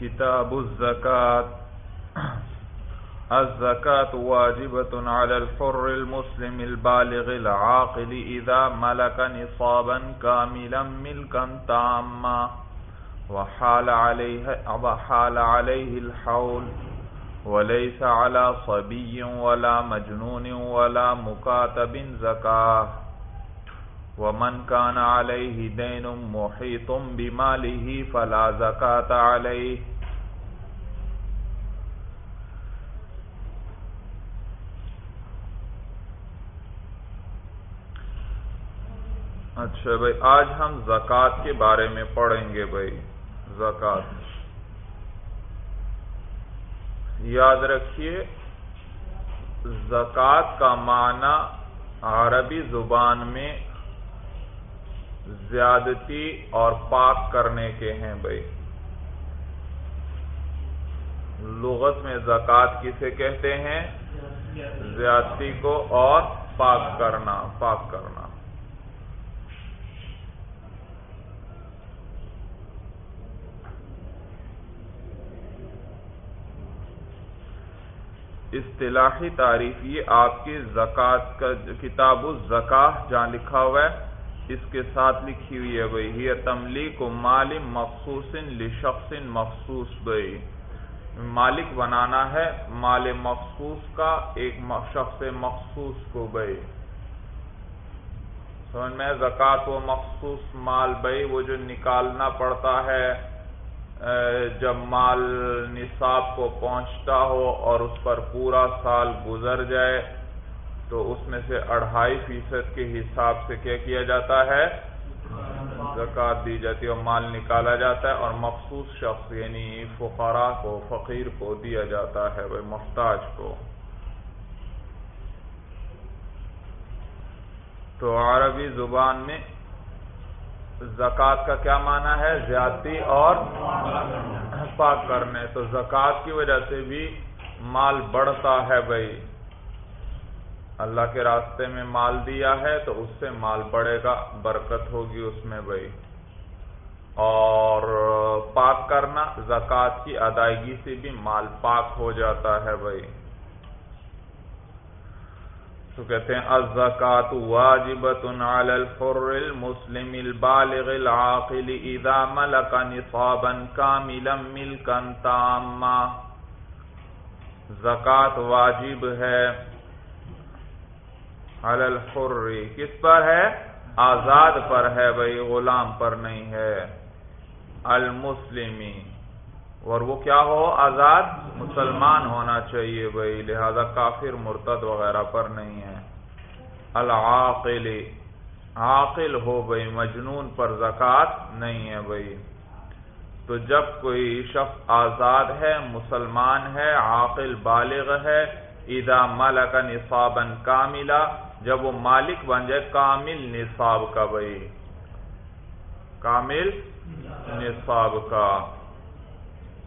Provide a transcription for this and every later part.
كتاب الزكاة الزكاة واجبة على الحر المسلم البالغ العاقل إذا ملك نصابا كاملا ملكا تاما وحال عليه, وحال عليه الحول وليس على صبي ولا مجنون ولا مكاتب زكاه ومن كان عليه دين محيط بماله فلا زكاة عليه. اچھا بھائی، آج ہم زکوٰۃ کے بارے میں پڑھیں گے بھائی زکوٰۃ یاد رکھیے زکوٰۃ کا معنی عربی زبان میں زیادتی اور پاک کرنے کے ہیں بھائی۔ لغت میں زکوٰۃ کسے کہتے ہیں؟ زیادتی کو اور پاک کرنا پاک کرنا۔ اصطلاحی تعریف یہ آپ کی زکوٰۃ کا، کتاب الزکاہ جہاں لکھا ہوا ہے۔ اس کے ساتھ لکھی ہوئی ہے بھائی یہ تملی کو مال مخصوص لشخص مخصوص بھائی۔ مالک بنانا ہے مال مخصوص کا ایک شخص مخصوص کو بھائی۔ سمجھ میں زکوٰۃ و مخصوص مال بھائی، وہ جو نکالنا پڑتا ہے جب مال نصاب کو پہنچتا ہو اور اس پر پورا سال گزر جائے۔ تو اس میں سے اڑھائی فیصد کے حساب سے کیا کیا جاتا ہے؟ زکوٰۃ دی جاتی ہے اور مال نکالا جاتا ہے اور مخصوص شخص یعنی فقراء کو، فقیر کو دیا جاتا ہے، وہ محتاج کو۔ تو عربی زبان میں زکوٰۃ کا کیا معنی ہے؟ زیادتی اور پاک کرنے۔ تو زکوٰۃ کی وجہ سے بھی مال بڑھتا ہے بھائی۔ اللہ کے راستے میں مال دیا ہے تو اس سے مال بڑھے گا، برکت ہوگی اس میں بھائی۔ اور پاک کرنا، زکوٰۃ کی ادائیگی سے بھی مال پاک ہو جاتا ہے بھائی۔ تو کہتے ہیں الزکات واجبت علی الحر المسلم البالغ العاقل اذا ملک نصابا کاملا ملکا تاما۔ زکات واجب ہے۔ الحر۔ کس پر ہے؟ آزاد پر ہے بھائی، غلام پر نہیں ہے۔ المسلمی۔ اور وہ کیا ہو؟ آزاد؟ مسلمان ہونا چاہیے بھائی، لہذا کافر، مرتد وغیرہ پر نہیں ہے۔ العاقل۔ عاقل ہو بھائی، مجنون پر زکوٰۃ نہیں ہے بھائی۔ تو جب کوئی شخص آزاد ہے، مسلمان ہے، عاقل، بالغ ہے ادا ملک نصابا کاملا جب وہ مالک بن جائے، کامل نصاب کا بھائی۔ کامل نصاب کا۔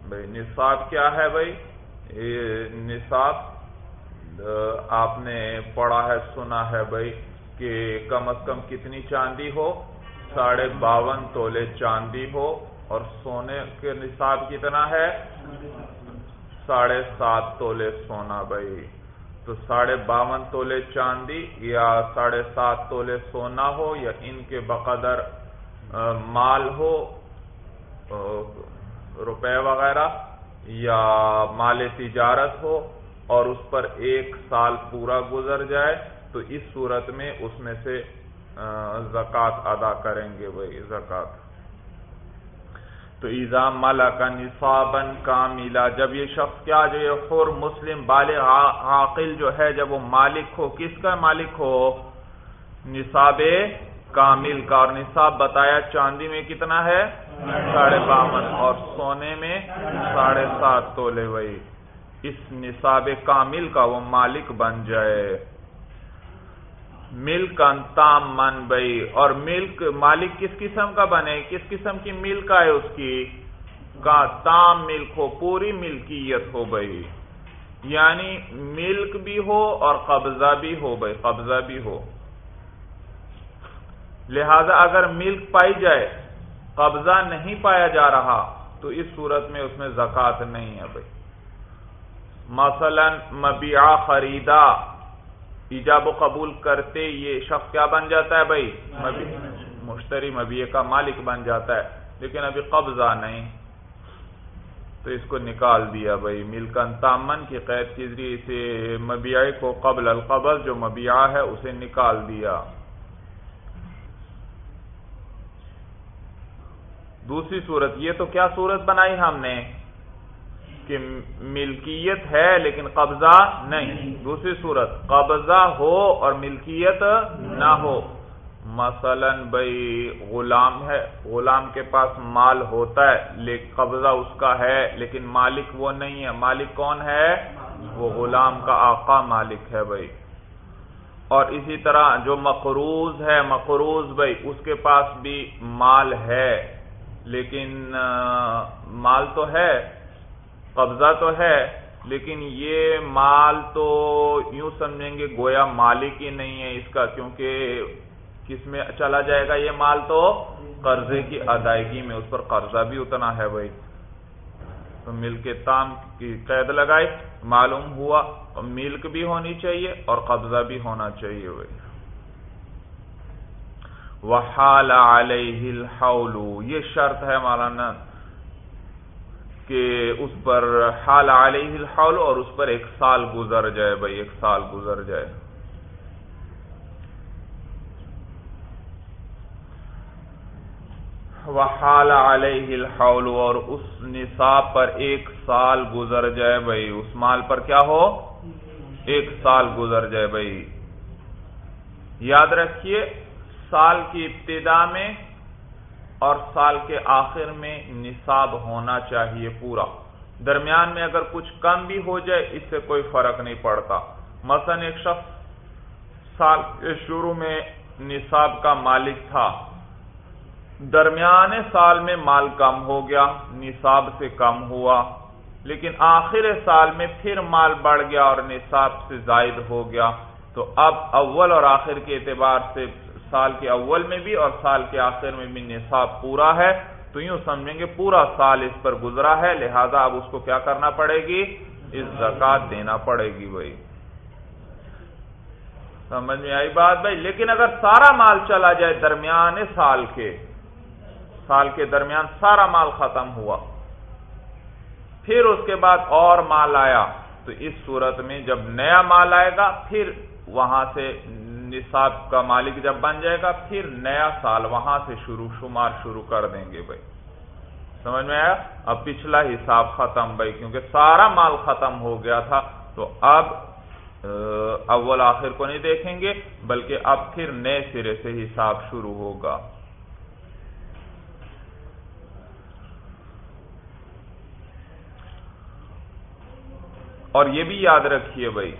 بھائی، نصاب کیا ہے بھائی؟ نصاب آپ نے پڑھا ہے، سنا ہے بھائی کہ کم از کم کتنی چاندی ہو؟ ساڑھے باون تولے چاندی ہو۔ اور سونے کے نصاب کتنا ہے؟ ساڑھے سات تولے سونا بھائی۔ تو ساڑھے باون تولے چاندی یا ساڑھے سات تولے سونا ہو یا ان کے بقدر مال ہو روپے وغیرہ یا مال تجارت ہو اور اس پر ایک سال پورا گزر جائے تو اس صورت میں اس میں سے زکوٰۃ ادا کریں گے بھائی زکوٰۃ۔ تو ایزا مالا کا نصابن کا جب یہ شخص کیا جو یہ خور مسلم بالغ عاقل جو ہے، جب وہ مالک ہو، کس کا مالک ہو؟ نصاب کامل کا۔ اور نصاب بتایا چاندی میں کتنا ہے؟ ساڑھے باون۔ اور سونے میں ساڑھے سات تولے وہی اس نصاب کامل کا وہ مالک بن جائے۔ ملک انتام من بئی، اور ملک مالک کس قسم کا بنے؟ کس قسم کی ملک آئے اس کی؟ کا تام ملک ہو، پوری ملکیت ہو بھائی یعنی ملک بھی ہو اور قبضہ بھی ہو بھائی قبضہ بھی ہو۔ لہذا اگر ملک پائی جائے، قبضہ نہیں پایا جا رہا، تو اس صورت میں اس میں زکات نہیں ہے بھائی مثلا مبیع خریدا ایجاب و قبول کرتے یہ شخص کیا بن جاتا ہے بھائی؟ مشتری مبیع کا مالک بن جاتا ہے۔ لیکن ابھی قبضہ نہیں۔ تو اس کو نکال دیا بھائی۔ ملکن تامن کی قید کے ذریعے سے مبیع کو قبل القبض جو مبیع ہے اسے نکال دیا۔ دوسری صورت، یہ تو کیا صورت بنائی ہم نے؟ کہ ملکیت ہے لیکن قبضہ نہیں۔ دوسری صورت، قبضہ ہو اور ملکیت نہ ہو۔ مثلا بھائی غلام ہے، غلام کے پاس مال ہوتا ہے لیکن قبضہ اس کا ہے، لیکن مالک وہ نہیں ہے۔ مالک کون ہے؟ وہ غلام کا آقا مالک ہے بھائی۔ اور اسی طرح جو مقروض ہے، مقروض بھائی، اس کے پاس بھی مال ہے، لیکن مال تو ہے قبضہ تو ہے، لیکن یہ مال تو یوں سمجھیں گے گویا مالک ہی نہیں ہے اس کا، کیونکہ کس میں چلا جائے گا یہ مال تو؟ قرضے کی ادائیگی میں، اس پر قرضہ بھی اتنا ہے بھائی۔ تو مل کے تام کی قید لگائی، معلوم ہوا ملک بھی ہونی چاہیے اور قبضہ بھی ہونا چاہیے بھائی۔ وحال علیہ الحول، یہ شرط ہے مولانا۔ کہ اس پر حال علیہ الحول اور اس پر ایک سال گزر جائے بھائی، ایک سال گزر جائے۔ وحال علیہ الحول اور اس نصاب پر ایک سال گزر جائے بھائی۔ اس مال پر کیا ہو؟ ایک سال گزر جائے بھائی۔ یاد رکھیے، سال کی ابتدا میں اور سال کے آخر میں نصاب ہونا چاہیے پورا۔ درمیان میں اگر کچھ کم بھی ہو جائے، اس سے کوئی فرق نہیں پڑتا۔ مثلا ایک شخص سال کے شروع میں نصاب کا مالک تھا۔ درمیان سال میں مال کم ہو گیا، نصاب سے کم ہوا۔ لیکن آخر سال میں پھر مال بڑھ گیا اور نصاب سے زائد ہو گیا۔ تو اب اول اور آخر کے اعتبار سے سال کے اول میں بھی اور سال کے آخر میں بھی نصاب پورا ہے، تو یوں سمجھیں گے پورا سال اس پر گزرا ہے، لہذا اب اس کو کیا کرنا پڑے گی؟ اس زکات دینا پڑے گی بھائی۔ سمجھ میں آئی بات بھائی؟ لیکن اگر سارا مال چلا جائے درمیان سال کے سال کے درمیان سارا مال ختم ہوا، پھر اس کے بعد اور مال آیا، تو اس صورت میں جب نیا مال آئے گا، پھر وہاں سے نصاب کا مالک جب بن جائے گا، پھر نیا سال وہاں سے شروع شمار شروع کر دیں گے بھائی۔ سمجھ میں آیا؟ اب پچھلا حساب ختم بھائی، کیونکہ سارا مال ختم ہو گیا تھا۔ تو اب اول آخر کو نہیں دیکھیں گے، بلکہ اب پھر نئے سرے سے حساب شروع ہوگا۔ اور یہ بھی یاد رکھیے بھائی،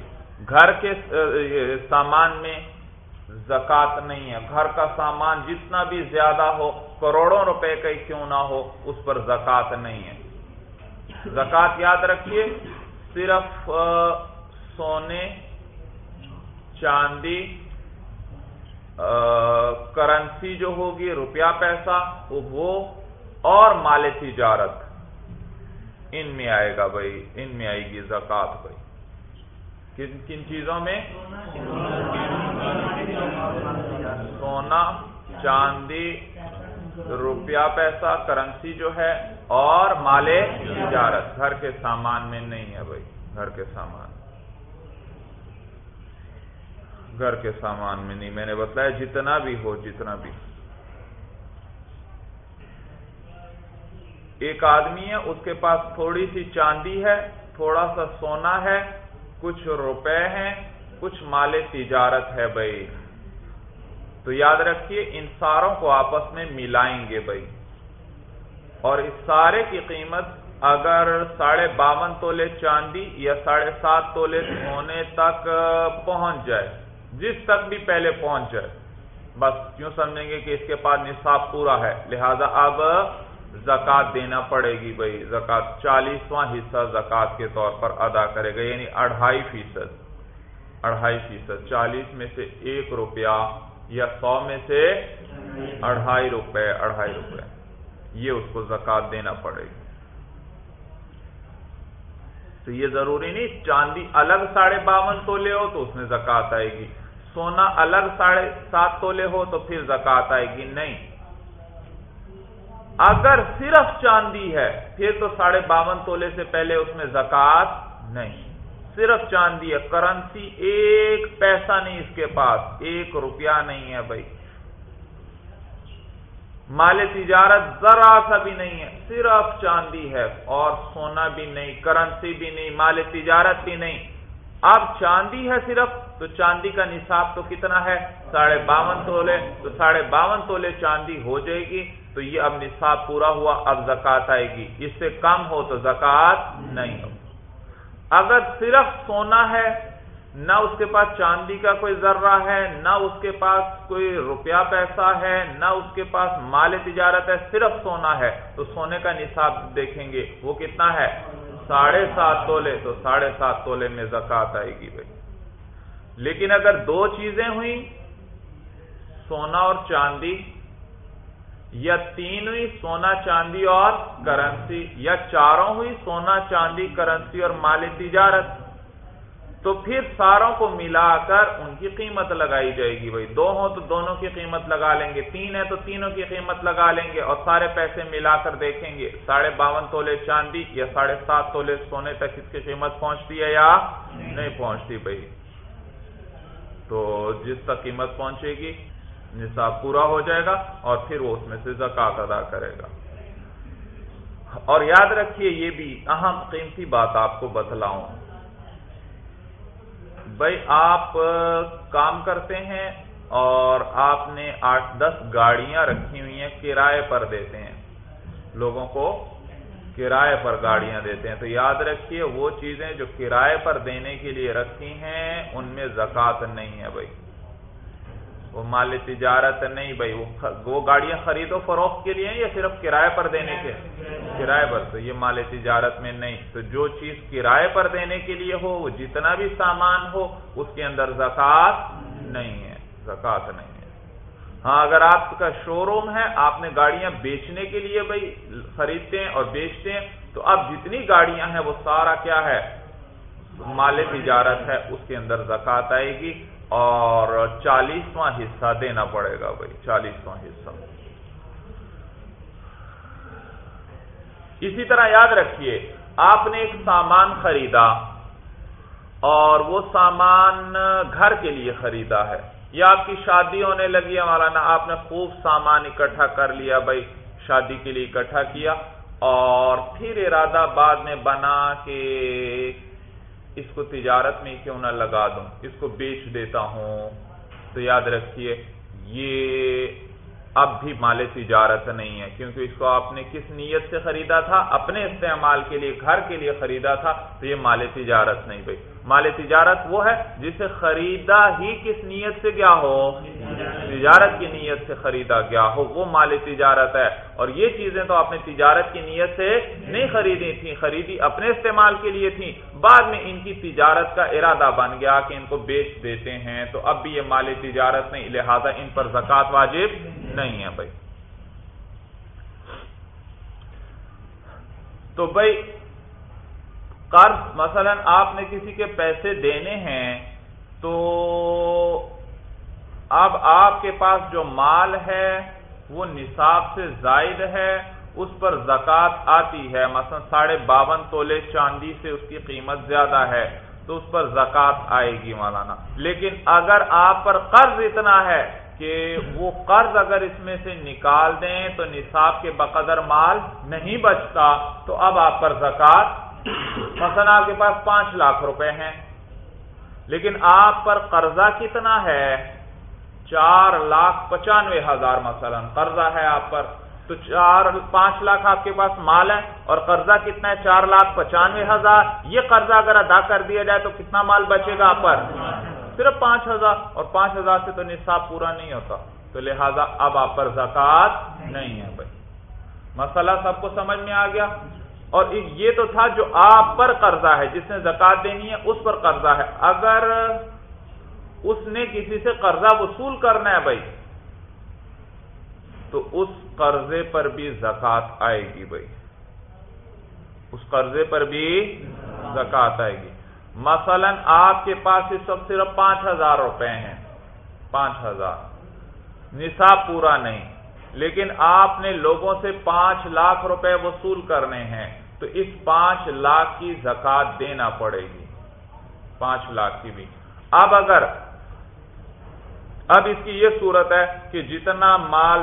گھر کے سامان میں زکات نہیں ہے۔ گھر کا سامان جتنا بھی زیادہ ہو، کروڑوں روپے کا کیوں نہ ہو، اس پر زکات نہیں ہے۔ زکات یاد رکھیے، صرف سونے، چاندی کرنسی جو ہوگی، روپیہ پیسہ، وہ اور مال تجارت۔ ان میں آئے گا بھائی، ان میں آئے گی زکات بھائی۔ کن کن چیزوں میں؟ سونا، چاندی، روپیہ پیسہ، کرنسی جو ہے، اور مالے تجارت۔ گھر کے سامان میں نہیں ہے بھائی، گھر کے سامان۔ گھر کے سامان میں نہیں، میں نے بتایا جتنا بھی ہو، جتنا بھی۔ ایک آدمی ہے، اس کے پاس تھوڑی سی چاندی ہے، تھوڑا سا سونا ہے، کچھ روپے ہیں کچھ مال تجارت ہے بھائی۔ تو یاد رکھیے، ان ساروں کو آپس میں ملائیں گے بھائی۔ اور اس سارے کی قیمت اگر ساڑھے باون تولے چاندی یا ساڑھے سات تولے سونے تک پہنچ جائے، جس تک بھی پہلے پہنچ جائے۔ بس کیوں سمجھیں گے کہ اس کے پاس نصاب پورا ہے، لہذا اب زکات دینا پڑے گی بھائی۔ زکات چالیسواں حصہ زکات کے طور پر ادا کرے گا یعنی اڑھائی فیصد۔ اڑھائی فیصد، چالیس میں سے ایک روپیہ یا سو میں سے اڑھائی روپے اڑھائی روپے۔ یہ اس کو زکات دینا پڑے گی۔ تو یہ ضروری نہیں، چاندی الگ ساڑھے باون تولے ہو تو اس میں زکات آئے گی۔ سونا الگ ساڑھے سات تولے ہو تو پھر زکات آئے گی۔ نہیں۔ اگر صرف چاندی ہے، پھر تو ساڑھے باون تولے سے پہلے اس میں زکات نہیں۔ صرف چاندی ہے کرنسی ایک پیسہ نہیں اس کے پاس، ایک روپیہ نہیں ہے بھائی۔ مال تجارت ذرا سا بھی نہیں ہے، صرف چاندی ہے اور سونا بھی نہیں کرنسی بھی نہیں، مال تجارت بھی نہیں۔ اب چاندی ہے صرف، تو چاندی کا نصاب تو کتنا ہے؟ ساڑھے باون تولے۔ تو ساڑھے باون تولے چاندی ہو جائے گی، تو یہ اب نصاب پورا ہوا، اب زکات آئے گی۔ اس سے کم ہو تو زکات نہیں ہو۔ اگر صرف سونا ہے، نہ اس کے پاس چاندی کا کوئی ذرہ ہے، نہ اس کے پاس کوئی روپیہ پیسہ ہے، نہ اس کے پاس مال تجارت ہے، صرف سونا ہے، تو سونے کا نصاب دیکھیں گے، وہ کتنا ہے؟ ساڑھے سات تولے، تو ساڑھے سات تولے میں زکات آئے گی بھائی۔ لیکن اگر دو چیزیں ہوئیں، سونا اور چاندی یا تین ہوئی سونا چاندی اور کرنسی، یا چاروں ہوئی سونا چاندی، کرنسی اور مال تجارت۔ تو پھر ساروں کو ملا کر ان کی قیمت لگائی جائے گی بھائی۔ دو ہوں تو دونوں کی قیمت لگا لیں گے۔ تین ہے تو تینوں کی قیمت لگا لیں گے۔ اور سارے پیسے ملا کر دیکھیں گے۔ ساڑھے باون تولے چاندی یا ساڑھے سات تولے سونے تک اس کی قیمت پہنچتی ہے یا نہیں پہنچتی بھائی؟ تو جس تک قیمت پہنچے گی نصاب پورا ہو جائے گا اور پھر وہ اس میں سے زکات ادا کرے گا۔ اور یاد رکھیے یہ بھی اہم قیمتی بات آپ کو بتلاؤں۔ بھائی آپ کام کرتے ہیں اور آپ نے آٹھ دس گاڑیاں رکھی ہوئی ہیں کرائے پر دیتے ہیں۔ لوگوں کو کرائے پر گاڑیاں دیتے ہیں۔ تو یاد رکھیے وہ چیزیں جو کرائے پر دینے کے لیے رکھی ہیں، ان میں زکات نہیں ہے بھائی۔ وہ مال تجارت نہیں بھائی، وہ گاڑیاں خرید و فروخت کے لیے یا صرف کرائے پر دینے کے کرائے پر، تو یہ مال تجارت میں نہیں۔ تو جو چیز کرائے پر دینے کے لیے ہو، وہ جتنا بھی سامان ہو، اس کے اندر زکات نہیں ہے۔ زکات نہیں ہے۔ ہاں اگر آپ کا شو روم ہے، آپ نے گاڑیاں بیچنے کے لیے بھائی، خریدتے ہیں اور بیچتے ہیں، تو اب جتنی گاڑیاں ہیں، وہ سارا کیا ہے؟ مال تجارت ہے، اس کے اندر زکات آئے گی۔ اور چالیسواں حصہ دینا پڑے گا بھائی، چالیسواں حصہ۔ اسی طرح یاد رکھیے، آپ نے ایک سامان خریدا اور وہ سامان گھر کے لیے خریدا ہے۔ یا آپ کی شادی ہونے لگی ہے، مولانا، آپ نے خوب سامان اکٹھا کر لیا بھائی، شادی کے لیے اکٹھا کیا اور پھر ارادہ بعد میں بنا کہ اس کو تجارت میں کیوں نہ لگا دوں؟ اس کو بیچ دیتا ہوں۔ تو یاد رکھیے، یہ اب بھی مال تجارت نہیں ہے، کیونکہ اس کو آپ نے کس نیت سے خریدا تھا؟ اپنے استعمال کے لیے، گھر کے لیے خریدا تھا، تو یہ مال تجارت نہیں بھائی۔ مال تجارت وہ ہے جسے خریدا ہی کس نیت سے گیا ہو؟ تجارت کی نیت سے خریدا گیا ہو، وہ مال تجارت ہے۔ اور یہ چیزیں تو آپ نے تجارت کی نیت سے نہیں خریدی تھیں، خریدی اپنے استعمال کے لیے تھیں۔ بعد میں ان کی تجارت کا ارادہ بن گیا کہ ان کو بیچ دیتے ہیں۔ تو اب بھی یہ مال تجارت نہیں، لہذا ان پر زکات واجب نہیں ہے بھائی۔ تو بھائی قرض مثلا آپ نے کسی کے پیسے دینے ہیں تو اب آپ کے پاس جو مال ہے وہ نصاب سے زائد ہے، اس پر زکات آتی ہے۔ مثلا ساڑھے باون تولے چاندی سے اس کی قیمت زیادہ ہے تو اس پر زکات آئے گی مولانا۔ لیکن اگر آپ پر قرض اتنا ہے کہ وہ قرض اگر اس میں سے نکال دیں تو نصاب کے بقدر مال نہیں بچتا، تو اب آپ پر زکات مثلا آپ کے پاس پانچ لاکھ روپے ہیں، لیکن آپ پر قرضہ کتنا ہے؟ چار لاکھ پچانوے ہزار مثلا قرضہ ہے آپ پر۔ تو چار، پانچ لاکھ آپ کے پاس مال ہے اور قرضہ کتنا ہے؟ چار لاکھ پچانوے ہزار۔ یہ قرضہ اگر ادا کر دیا جائے تو کتنا مال بچے گا آپ پر؟ صرف پانچ ہزار۔ اور پانچ ہزار سے تو نصاب پورا نہیں ہوتا۔ تو لہذا اب آپ پر زکات نہیں ہے بھائی۔ مسئلہ سب کو سمجھ میں آ گیا؟ اور یہ تو تھا جو آپ پر قرضہ ہے، جس نے زکات دینی ہے، اس پر قرضہ ہے۔ اگر اس نے کسی سے قرضہ وصول کرنا ہے بھائی، تو اس قرضے پر بھی زکات آئے گی بھائی۔ اس قرضے پر بھی زکات آئے گی۔ مثلا آپ کے پاس اس وقت صرف پانچ ہزار روپے ہیں۔ پانچ ہزار۔ نصاب پورا نہیں۔ لیکن آپ نے لوگوں سے پانچ لاکھ روپے وصول کرنے ہیں، تو اس پانچ لاکھ کی زکات دینا پڑے گی۔ پانچ لاکھ کی بھی۔ اب اگر، اب اس کی یہ صورت ہے کہ جتنا مال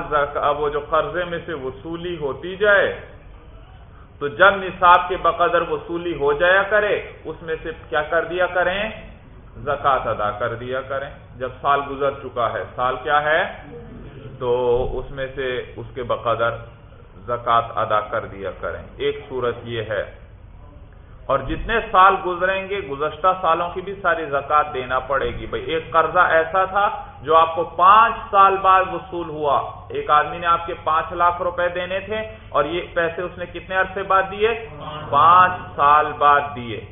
وہ جو قرضے میں سے وصولی ہوتی جائے، تو جب نصاب کے بقدر وصولی ہو جایا کرے، اس میں سے کیا کر دیا کریں؟ زکات ادا کر دیا کریں۔ جب سال گزر چکا ہے، سال کیا ہے؟ تو اس میں سے اس کے بقدر زکات ادا کر دیا کریں۔ ایک صورت یہ ہے۔ اور جتنے سال گزریں گے، گزشتہ سالوں کی بھی ساری زکات دینا پڑے گی۔ بھائی، ایک قرضہ ایسا تھا جو آپ کو پانچ سال بعد وصول ہوا۔ ایک آدمی نے آپ کے پانچ لاکھ روپے دینے تھے اور یہ پیسے اس نے کتنے عرصے بعد دیے؟ پانچ سال بعد دیے۔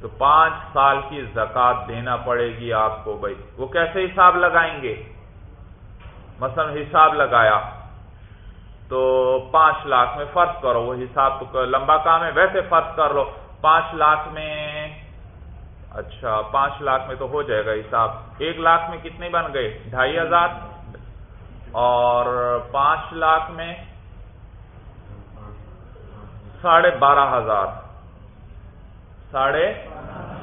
تو پانچ سال کی زکات دینا پڑے گی آپ کو، بھائی۔ وہ کیسے حساب لگائیں گے؟ مثلا حساب لگایا تو پانچ لاکھ میں فرض کرو، وہ حساب تو لمبا کام ہے، ویسے فرض کر لو، پانچ لاکھ میں اچھا پانچ لاکھ میں تو ہو جائے گا حساب۔ ایک لاکھ میں کتنے بن گئے؟ ڈھائی ہزار۔ اور پانچ لاکھ میں ساڑھے بارہ ہزار۔ ساڑھے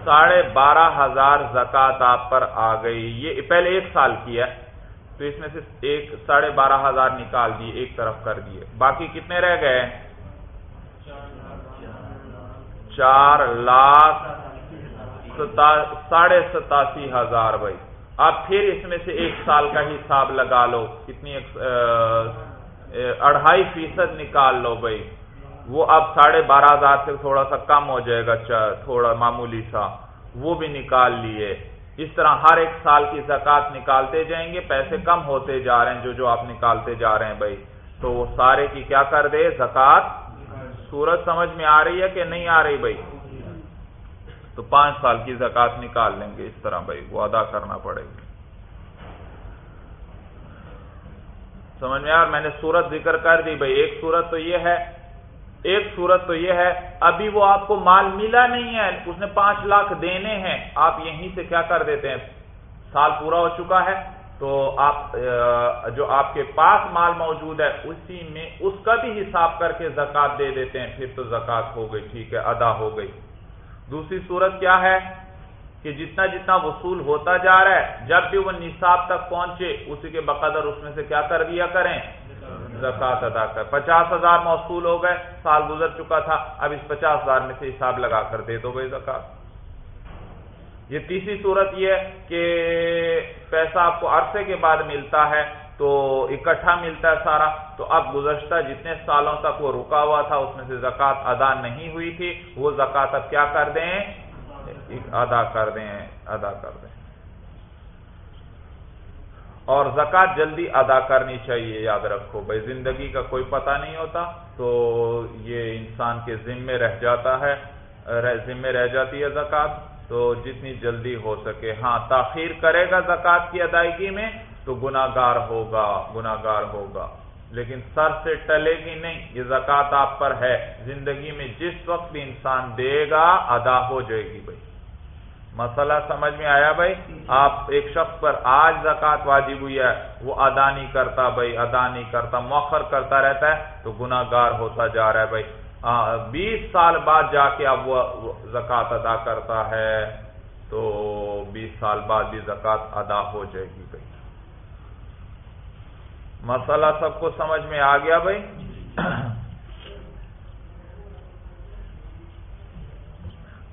ساڑھے بارہ ہزار زکات آپ پر آ گئی۔ یہ پہلے ایک سال کی ہے۔ تو اس میں سے ایک ساڑھے بارہ ہزار نکال دیے، ایک طرف کر دیے۔ باقی کتنے رہ گئے؟ چار لاکھ ساڑھے ستاسی ہزار بھائی۔ اب پھر اس میں سے ایک سال کا حساب لگا لو، کتنی اڑھائی فیصد نکال لو بھائی۔ وہ اب ساڑھے بارہ ہزار سے تھوڑا سا کم ہو جائے گا تھوڑا معمولی سا۔ وہ بھی نکال لیے۔ اس طرح ہر ایک سال کی زکات نکالتے جائیں گے، پیسے کم ہوتے جا رہے ہیں جو جو آپ نکالتے جا رہے ہیں بھائی۔ تو وہ سارے کی کیا کر دے؟ زکات سورج سمجھ میں آ رہی ہے کہ نہیں آ رہی بھائی؟ تو پانچ سال کی زکات نکال لیں گے اس طرح بھائی، وہ ادا کرنا پڑے گی سمجھ میں یار میں نے سورت ذکر کر دی بھائی۔ ایک سورت تو یہ ہے ایک صورت تو یہ ہے، ابھی وہ آپ کو مال ملا نہیں ہے، اس نے پانچ لاکھ دینے ہیں، آپ یہیں سے کیا کر دیتے ہیں؟ سال پورا ہو چکا ہے، تو آپ جو آپ کے پاس مال موجود ہے، اسی میں اس کا بھی حساب کر کے زکات دے دیتے ہیں، پھر تو زکات ہو گئی، ٹھیک ہے، ادا ہو گئی۔ دوسری صورت کیا ہے کہ جتنا جتنا وصول ہوتا جا رہا ہے، جب بھی وہ نصاب تک پہنچے، اسی کے بقدر اس میں سے کیا کر دیا کریں؟ زکات ادا کر۔ پچاس ہزار موصول ہو گئے، سال گزر چکا تھا، اب اس پچاس ہزار میں سے حساب لگا کر دے دو بھائی زکات۔ یہ تیسری صورت یہ ہے کہ پیسہ آپ کو عرصے کے بعد ملتا ہے، تو اکٹھا ملتا ہے سارا۔ تو اب گزشتہ جتنے سالوں تک وہ رکا ہوا تھا، اس میں سے زکات ادا نہیں ہوئی تھی۔ وہ زکات اب کیا کر دیں؟ ادا کر دیں، ادا کر دیں۔ اور زکات جلدی ادا کرنی چاہیے، یاد رکھو۔ بھائی، زندگی کا کوئی پتہ نہیں ہوتا تو یہ انسان کے ذمے رہ جاتا ہے ذمے رہ جاتی ہے زکات تو جتنی جلدی ہو سکے ہاں تاخیر کرے گا زکات کی ادائیگی میں تو گناگار ہوگا گناگار ہوگا۔ لیکن سر سے ٹلے گی نہیں، یہ زکات آپ پر ہے۔ زندگی میں جس وقت بھی انسان دے گا، ادا ہو جائے گی بھائی۔ مسئلہ سمجھ میں آیا بھائی؟ آپ ایک شخص پر آج زکات واجب ہوئی ہے، وہ ادا نہیں کرتا بھائی ادا نہیں کرتا، مؤخر کرتا رہتا ہے تو گناگار ہوتا جا رہا ہے بھائی۔ بیس سال بعد جا کے اب وہ زکات ادا کرتا ہے تو بیس سال بعد بھی زکات ادا ہو جائے گی بھائی۔ مسئلہ سب کو سمجھ میں آ گیا بھائی؟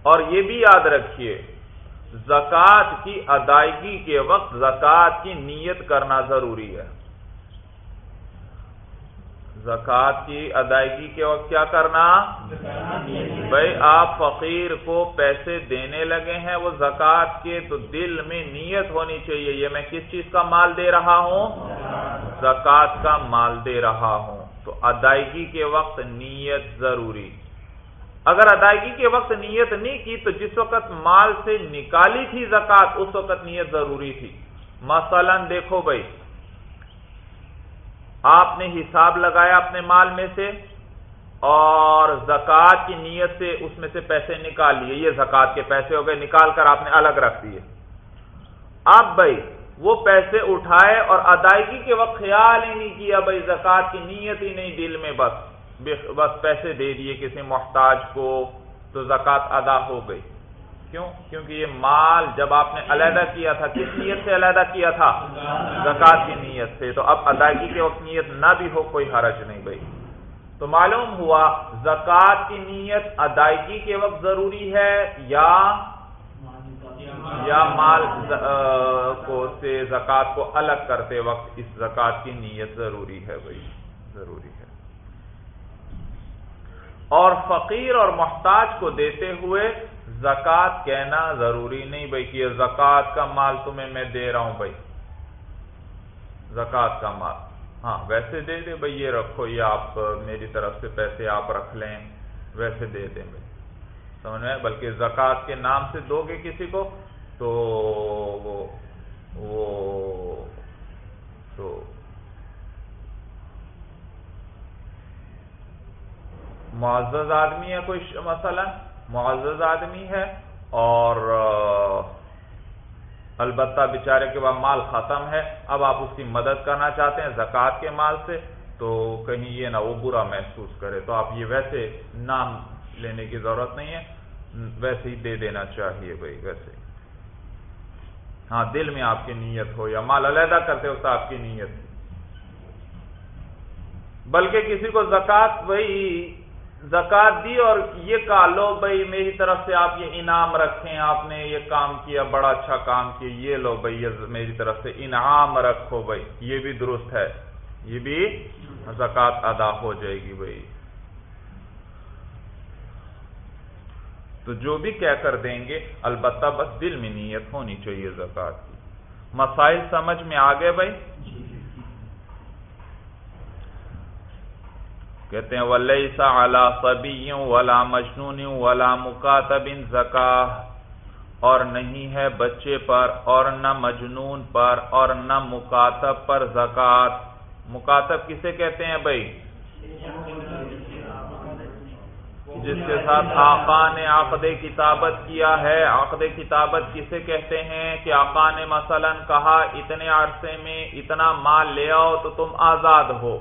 اور یہ بھی یاد رکھیے زکوٰۃ کی ادائیگی کے وقت زکوٰۃ کی نیت کرنا ضروری ہے۔ زکوٰۃ کی ادائیگی کے وقت کیا کرنا؟ بھائی آپ فقیر کو پیسے دینے لگے ہیں، وہ زکوٰۃ کے تو دل میں نیت ہونی چاہیے۔ یہ میں کس چیز کا مال دے رہا ہوں؟ زکوٰۃ کا مال دے رہا ہوں۔ تو ادائیگی کے وقت نیت ضروری۔ اگر ادائیگی کے وقت نیت نہیں کی تو جس وقت مال سے نکالی تھی زکات اس وقت نیت ضروری تھی۔ مثلا دیکھو بھائی، آپ نے حساب لگایا اپنے مال میں سے اور زکات کی نیت سے اس میں سے پیسے نکال لیے۔ یہ زکات کے پیسے ہو گئے، نکال کر آپ نے الگ رکھ دیے۔ اب بھائی، وہ پیسے اٹھائے اور ادائیگی کے وقت خیال ہی نہیں کیا بھائی زکات کی نیت ہی نہیں، دل میں بس۔ بس پیسے دے دیے کسی محتاج کو تو زکات ادا ہو گئی۔ کیوں؟ کیونکہ یہ مال جب آپ نے علیحدہ کیا تھا، کس نیت سے علیحدہ کیا تھا؟ زکات کی نیت سے۔ تو اب ادائیگی کے وقت نیت نہ بھی ہو، کوئی حرج نہیں بھائی۔ تو معلوم ہوا زکات کی نیت ادائیگی کے وقت ضروری ہے یا یا مال کو سے زکات کو الگ کرتے وقت اس زکات کی نیت ضروری ہے بھائی۔ ضروری ہے۔ اور فقیر اور محتاج کو دیتے ہوئے زکات کہنا ضروری نہیں بھائی کہ یہ زکات کا مال تمہیں میں دے رہا ہوں بھائی۔ زکات کا مال۔ ہاں ویسے دے دے بھائی، یہ رکھو، یہ آپ میری طرف سے پیسے آپ رکھ لیں، ویسے دے دیں بھائی۔ سمجھ میں؟ بلکہ زکوٰۃ کے نام سے دو گے کسی کو، تو وہ، تو معزز آدمی ہے کوئی مسئلہ معزز آدمی ہے اور البتہ بیچارے کے بعد مال ختم ہے، اب آپ اس کی مدد کرنا چاہتے ہیں زکوٰۃ کے مال سے، تو کہیں یہ نہ وہ برا محسوس کرے، تو آپ یہ ویسے نام لینے کی ضرورت نہیں ہے، ویسے ہی دے دینا چاہیے بھائی، ویسے۔ ہاں دل میں آپ کی نیت ہو یا مال علیحدہ کرتے وقت آپ کی نیت۔ بلکہ کسی کو زکات وہی زکات دی اور یہ کہا لو بھائی میری طرف سے آپ یہ انعام رکھیں، آپ نے یہ کام کیا، بڑا اچھا کام کیا، یہ لو بھائی، یہ میری طرف سے انعام رکھو بھائی۔ یہ بھی درست ہے، یہ بھی زکات ادا ہو جائے گی بھائی۔ تو جو بھی کہہ کر دیں گے، البتہ بس دل میں نیت ہونی چاہیے زکات کی۔ مسائل سمجھ میں آ گئے بھائی؟ کہتے ہیں ولیسا علی صبی ولا مجنون ولا مکاتب زکا اور نہیں ہے بچے پر اور نہ مجنون پر اور نہ مکاتب پر زکات مکاتب کسے کہتے ہیں بھائی؟ جس کے ساتھ آقا نے عقد کتابت کیا ہے۔ عقد کتابت کسے کہتے ہیں کہ آقا نے مثلا کہا، اتنے عرصے میں اتنا مال لے آؤ تو تم آزاد ہو۔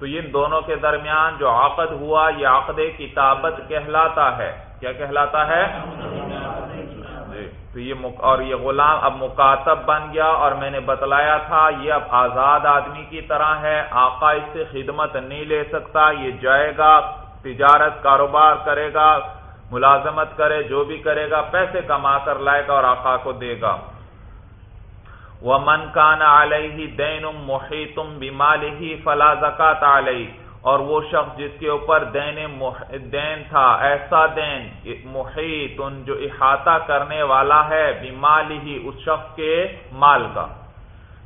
تو ان دونوں کے درمیان جو عقد ہوا، یہ عقد کتابت کہلاتا ہے۔ کیا کہلاتا ہے؟ جی، تو یہ اور یہ غلام اب مکاتب بن گیا اور میں نے بتلایا تھا، یہ اب آزاد آدمی کی طرح ہے، آقا اس سے خدمت نہیں لے سکتا، یہ جائے گا، تجارت کاروبار کرے گا، ملازمت کرے، جو بھی کرے گا، پیسے کما کر لائے گا اور آقا کو دے گا۔ وہ من کان علیہ دین محیطم بیمال ہی فلا زکات علیہ اور وہ شخص جس کے اوپر دین دین تھا، ایسا دین محیط جو احاطہ کرنے والا ہے بیمال ہی اس شخص کے مال کا۔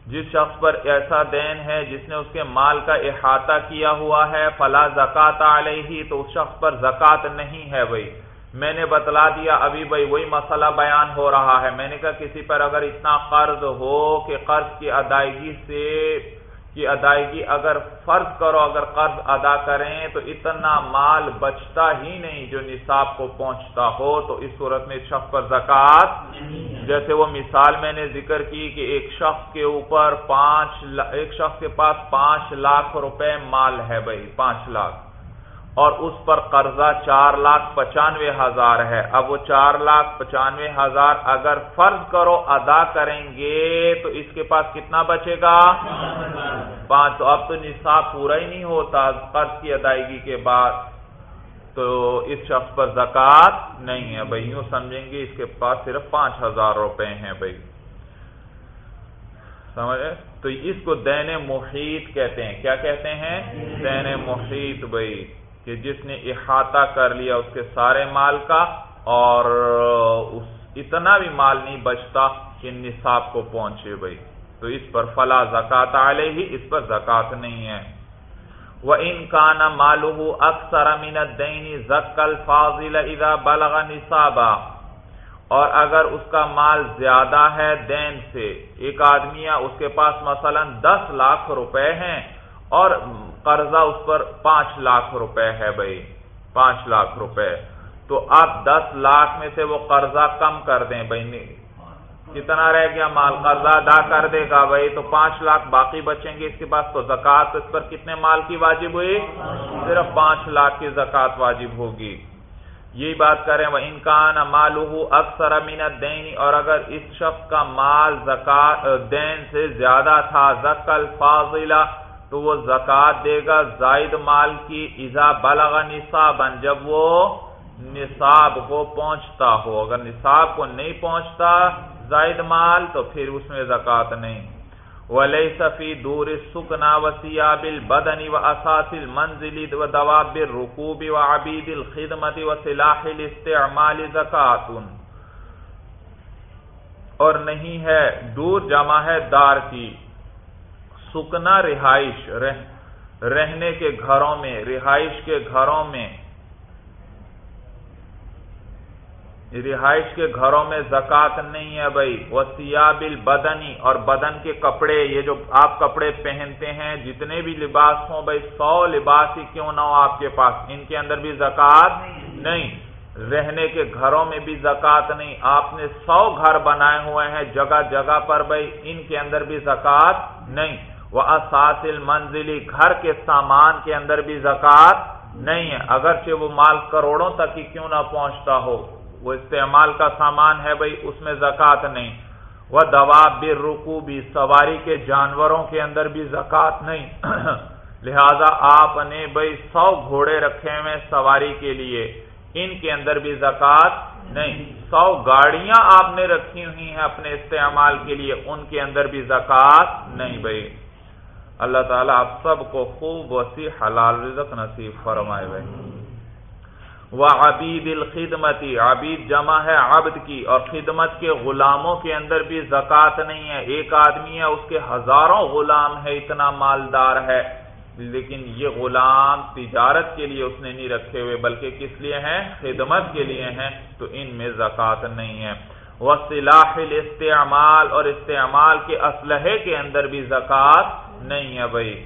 جس شخص پر ایسا دین ہے، جس نے اس کے مال کا احاطہ کیا ہوا ہے، فلا زکات علیہ تو اس شخص پر زکات نہیں ہے بھائی۔ میں نے بتلا دیا ابھی بھائی وہی مسئلہ بیان ہو رہا ہے۔ میں نے کہا کسی پر اگر اتنا قرض ہو کہ قرض کی ادائیگی سے کی ادائیگی اگر فرض کرو اگر قرض ادا کریں تو اتنا مال بچتا ہی نہیں جو نصاب کو پہنچتا ہو۔ تو اس صورت میں شخص پر زکات جیسے وہ مثال میں نے ذکر کی کہ ایک شخص کے اوپر پانچ ایک شخص کے پاس پانچ لاکھ روپے مال ہے بھائی پانچ لاکھ۔ اور اس پر قرضہ چار لاکھ پچانوے ہزار ہے۔ اب وہ چار لاکھ پچانوے ہزار اگر فرض کرو ادا کریں گے تو اس کے پاس کتنا بچے گا؟ پانچ۔ تو اب تو نصاب پورا ہی نہیں ہوتا، قرض کی ادائیگی کے بعد۔ تو اس شخص پر زکات نہیں ہے۔ بھائی یوں سمجھیں گے اس کے پاس صرف پانچ ہزار روپے ہیں بھائی۔ سمجھے تو اس کو دین محیط کہتے ہیں۔ کیا کہتے ہیں؟ دین محیط بھائی۔ کہ جس نے احاطہ کر لیا اس کے سارے مال کا اور اتنا بھی مال نہیں بچتا کہ نصاب کو پہنچے بھائی۔ تو اس پر فلا زکات آلے ہی اس پر زکات نہیں ہے۔ وہ ان کا نا مالو اکثر امین دینی زکل فاضل ادا بلغ نصابہ اور اگر اس کا مال زیادہ ہے دین سے، ایک آدمی اس کے پاس مثلا دس لاکھ روپے ہیں اور قرضہ اس پر پانچ لاکھ روپے ہے بھائی، پانچ لاکھ روپے۔ تو آپ دس لاکھ میں سے وہ قرضہ کم کر دیں بھائی۔ کتنا رہ گیا مال؟ قرضہ ادا کر دے گا بھائی۔ تو پانچ لاکھ باقی بچیں گے اس کے پاس۔ تو زکات اس پر کتنے مال کی واجب ہوئی؟ صرف پانچ لاکھ کی زکات واجب ہوگی۔ یہی بات کریں وہ انکان مالو اکثر امینت دینی اور اگر اس شخص کا مال زکات دین سے زیادہ تھا زکل فاضلہ تو وہ زکات دے گا زائد مال کی ایزا بلغ نصاب جب وہ نصاب کو پہنچتا ہو۔ اگر نصاب کو نہیں پہنچتا زائد مال، تو پھر اس میں زکات نہیں۔ ولی صفی دور سکنا وَلَيْسَ فِي دُورِ السُّكْنَا وَسِيَابِ الْبَدَنِ وَأَسَاسِ الْمَنْزِلِ وَدَوَابِ الرُّكُوبِ وَعَبِيدِ الْخِدْمَةِ وَسِلَاحِ الْإِسْتِعْمَالِ زَكَاتٌ اور نہیں ہے دور جمع ہے دار کی۔ سکنا رہائش رہنے کے گھروں میں، رہائش کے گھروں میں، رہائش کے گھروں میں زکات نہیں ہے بھائی۔ وہ سیاب بدنی اور بدن کے کپڑے، یہ جو آپ کپڑے پہنتے ہیں، جتنے بھی لباس ہوں بھائی، سو لباس ہی کیوں نہ ہو آپ کے پاس؟ ان کے اندر بھی زکات نہیں۔ رہنے کے گھروں میں بھی زکات نہیں۔ آپ نے سو گھر بنائے ہوئے ہیں جگہ جگہ پر بھائی، ان کے اندر بھی زکات نہیں۔ وہ اساسل منزلی گھر کے سامان کے اندر بھی زکات نہیں ہے۔ اگرچہ وہ مال کروڑوں تک ہی کیوں نہ پہنچتا ہو، وہ استعمال کا سامان ہے بھائی اس میں زکات نہیں۔ وہ دوا بر رکو بھی سواری کے جانوروں کے اندر بھی زکات نہیں۔ لہذا آپ نے بھائی سو گھوڑے رکھے ہوئے سواری کے لیے۔ ان کے اندر بھی زکات نہیں۔ سو گاڑیاں آپ نے رکھی ہوئی ہیں اپنے استعمال کے لیے، ان کے اندر بھی زکات نہیں بھائی اللہ تعالیٰ آپ سب کو خوب وسیع حلال رزق نصیب فرمائے بھائی وہ عبید الخدمتی، عبید جمع ہے عبد کی اور خدمت کے غلاموں کے اندر بھی زکات نہیں ہے۔ ایک آدمی ہے، اس کے ہزاروں غلام ہے اتنا مالدار ہے۔ لیکن یہ غلام تجارت کے لیے اس نے نہیں رکھے ہوئے، بلکہ کس لیے ہیں؟ خدمت کے لیے ہیں، تو ان میں زکات نہیں ہے۔ وہ صلاح استعمال اور استعمال کے اسلحے کے اندر بھی زکات نہیں ہے بھائی۔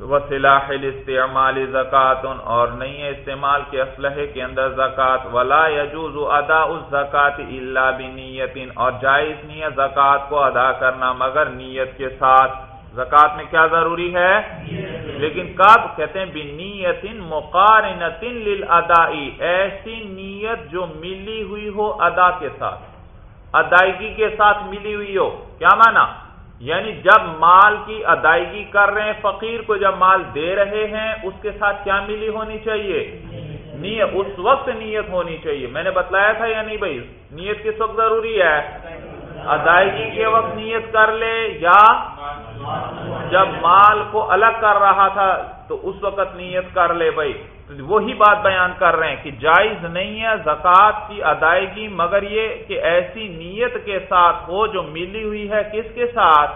وسلاح استعمال زکات اور نہیں ہے استعمال کے اسلحے کے اندر زکات ولا یجوز ادا اس زکات اللہ بنیت اور جائز نہیں ہے زکات کو ادا کرنا مگر نیت کے ساتھ۔ زکات میں کیا ضروری ہے؟ لیکن کب؟ کہتے ہیں بنیت مقارنت للادائی ایسی نیت جو ملی ہوئی ہو ادا کے ساتھ۔ ادائیگی کے ساتھ ملی ہوئی ہو۔ کیا مانا؟ یعنی جب مال کی ادائیگی کر رہے ہیں فقیر کو جب مال دے رہے ہیں، اس کے ساتھ کیا ملی ہونی چاہیے؟ نیت، اس وقت نیت ہونی چاہیے۔ میں نے بتلایا تھا یا نہیں بھائی؟ نیت کس وقت ضروری ہے؟ ادائیگی کے وقت نیت کر لے یا جب مال کو الگ کر رہا تھا تو اس وقت نیت کر لے بھائی۔ وہی بات بیان کر رہے ہیں کہ جائز نہیں ہے، زکوٰۃ کی ادائیگی، مگر یہ کہ ایسی نیت کے ساتھ ہو جو ملی ہوئی ہے، کس کے ساتھ؟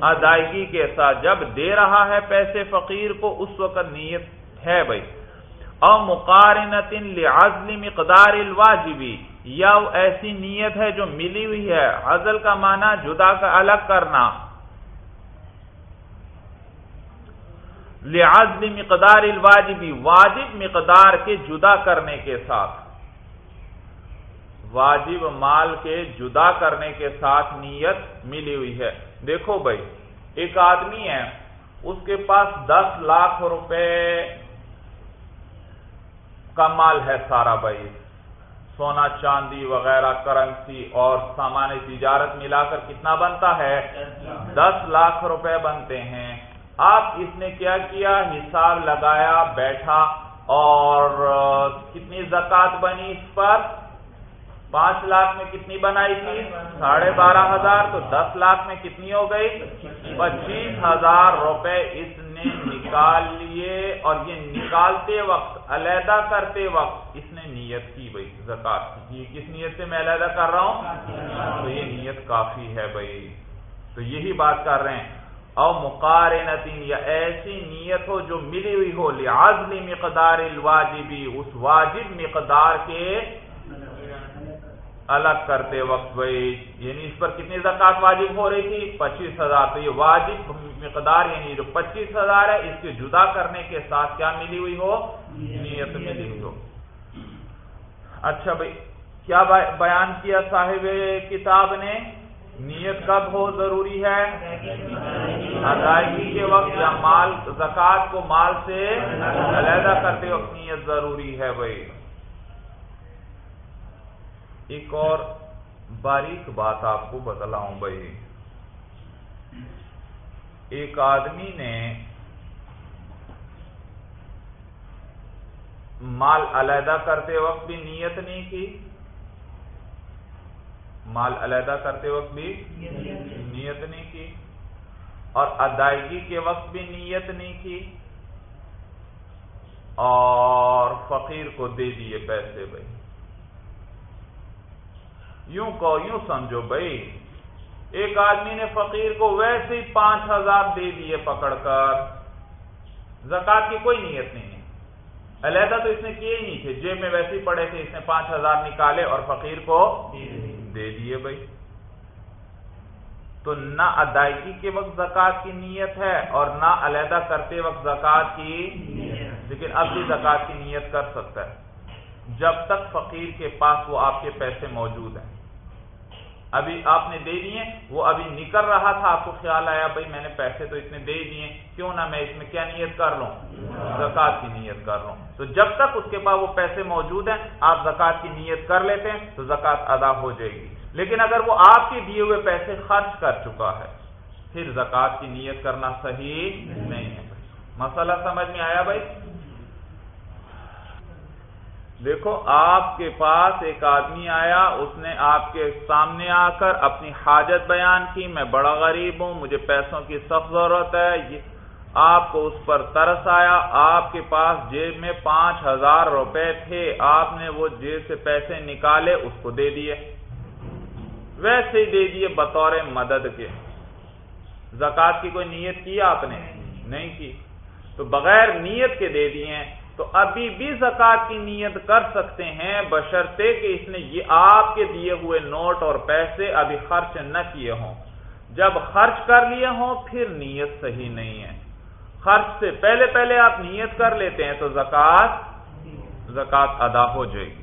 ادائیگی کے ساتھ۔ جب دے رہا ہے پیسے فقیر کو، اس وقت نیت ہے بھائی۔ او مقارنت لعزل مقدار الواجبی یا ایسی نیت ہے جو ملی ہوئی ہے۔ عزل کا معنی جدا کا، الگ کرنا۔ لعزل مقدار الواجبی واجب مقدار کے جدا کرنے کے ساتھ۔ واجب مال کے جدا کرنے کے ساتھ نیت ملی ہوئی ہے۔ دیکھو بھائی ایک آدمی ہے اس کے پاس دس لاکھ روپے کا مال ہے سارا بھائی۔ سونا چاندی وغیرہ کرنسی اور سامان تجارت ملا کر کتنا بنتا ہے؟ دس لاکھ روپے بنتے ہیں۔ آپ اس نے کیا کیا؟ حساب لگایا، بیٹھا اور کتنی زکات بنی اس پر؟ پانچ لاکھ میں کتنی بنائی تھی؟ ساڑھے بارہ ہزار، تو دس لاکھ میں کتنی ہو گئی؟ پچیس ہزار روپے اس نے نکال لیے اور یہ نکالتے وقت، علیحدہ کرتے وقت اس نے نیت کی بھائی زکات کی۔ کس نیت سے میں علیحدہ کر رہا ہوں؟ تو یہ نیت کافی ہے بھائی۔ تو یہی بات کر رہے ہیں۔ او مقارنتین یا ایسی نیت ہو جو ملی ہوئی ہو لعزل مقدار الواجبی اس واجب مقدار کے الگ کرتے وقت بھائی۔ یعنی اس پر کتنی زکات واجب ہو رہی تھی؟ پچیس ہزار۔ تو یہ واجب مقدار یعنی جو پچیس ہزار ہے، اس کے جدا کرنے کے ساتھ کیا ملی ہوئی ہو؟ نیت ملی ہوئی ہو۔ اچھا بھائی، کیا بیان کیا صاحب کتاب نے؟ نیت کب ہو ضروری ہے؟ ادائیگی کے وقت یا مال زکات کو مال سے علیحدہ کرتے وقت نیت ضروری ہے بھائی۔ ایک اور باریک بات آپ کو بتلاؤں بھائی۔ ایک آدمی نے مال علیحدہ کرتے وقت بھی نیت نہیں کی مال علیحدہ کرتے وقت بھی نیت نہیں کی اور ادائیگی کے وقت بھی نیت نہیں کی اور فقیر کو دے دیے پیسے بھائی۔ یوں کہو، یوں سمجھو بھائی۔ ایک آدمی نے فقیر کو ویسے ہی پانچ ہزار دے دیے پکڑ کر۔ زکات کی کوئی نیت نہیں ہے۔ علیحدہ تو اس نے کیے ہی نہیں تھے۔ جیب میں ویسے ہی پڑے تھے، اس نے پانچ ہزار نکالے اور فقیر کو دے دیے بھائی۔ تو نہ ادائیگی کے وقت زکات کی نیت ہے اور نہ علیحدہ کرتے وقت زکات کی لیکن اب بھی زکات کی نیت کر سکتا ہے۔ جب تک فقیر کے پاس وہ آپ کے پیسے موجود ہیں۔ ابھی آپ نے دے دیے، وہ ابھی نکل رہا تھا، آپ کو خیال آیا، بھائی میں نے پیسے تو اتنے دے دیے، کیوں نہ میں اس میں کیا نیت کر لوں؟ زکات کی نیت کر لوں۔ تو جب تک اس کے پاس وہ پیسے موجود ہیں، آپ زکات کی نیت کر لیتے ہیں، تو زکات ادا ہو جائے گی۔ لیکن اگر وہ آپ کے دیے ہوئے پیسے خرچ کر چکا ہے، پھر زکات کی نیت کرنا صحیح نہیں ہے۔ مسئلہ سمجھ میں آیا بھائی؟ دیکھو، آپ کے پاس ایک آدمی آیا، اس نے آپ کے سامنے آ کر اپنی حاجت بیان کی، میں بڑا غریب ہوں، مجھے پیسوں کی سخت ضرورت ہے آپ کو اس پر ترس آیا، آپ کے پاس جیب میں پانچ ہزار روپے تھے، آپ نے وہ جیب سے پیسے نکالے، اس کو دے دیے۔ ویسے ہی دے دیے بطور مدد کے۔ زکات کی کوئی نیت کی آپ نے؟ نہیں کی۔ تو بغیر نیت کے دے دیے تو ابھی بھی زکات کی نیت کر سکتے ہیں، بشرطے کہ اس نے یہ آپ کے دیے ہوئے نوٹ اور پیسے ابھی خرچ نہ کیے ہوں۔ جب خرچ کر لیے ہوں، پھر نیت صحیح نہیں ہے۔ خرچ سے پہلے پہلے آپ نیت کر لیتے ہیں تو زکات زکات ادا ہو جائے گی۔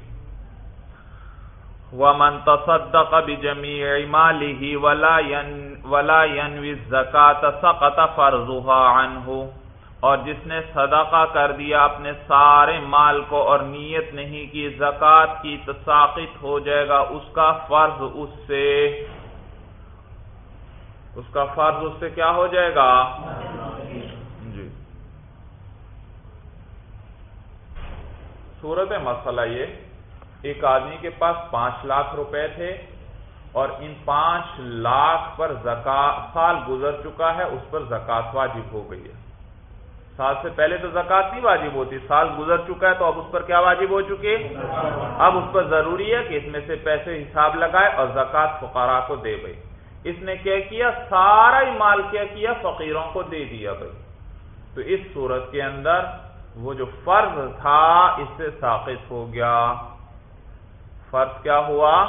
ومن تصدق بجميع ماله ولا ولا ينوي الزكاه سقط فرضها عنه۔ اور جس نے صدقہ کر دیا، اپنے سارے مال کو اور نیت نہیں کی زکات کی تساقط ہو جائے گا۔ اس کا فرض اس سے، اس کا فرض اس سے کیا ہو جائے گا؟ جی۔ صورت مسئلہ یہ، ایک آدمی کے پاس پانچ لاکھ روپے تھے اور ان پانچ لاکھ پر زکات سال گزر چکا ہے، اس پر زکات واجب ہو گئی ہے۔ سال سے پہلے تو زکات نہیں واجب ہوتی، سال گزر چکا ہے تو اب اس پر کیا واجب ہو چکے؟ اب اس پر ضروری ہے کہ اس میں سے پیسے حساب لگائے اور زکات فقارا کو دے بھائی۔ اس نے کیا کیا؟ سارا ہی مال کیا کیا؟ فقیروں کو دے دیا بھائی۔ تو اس صورت کے اندر وہ جو فرض تھا، اس سے ساخت ہو گیا۔ فرض کیا ہوا؟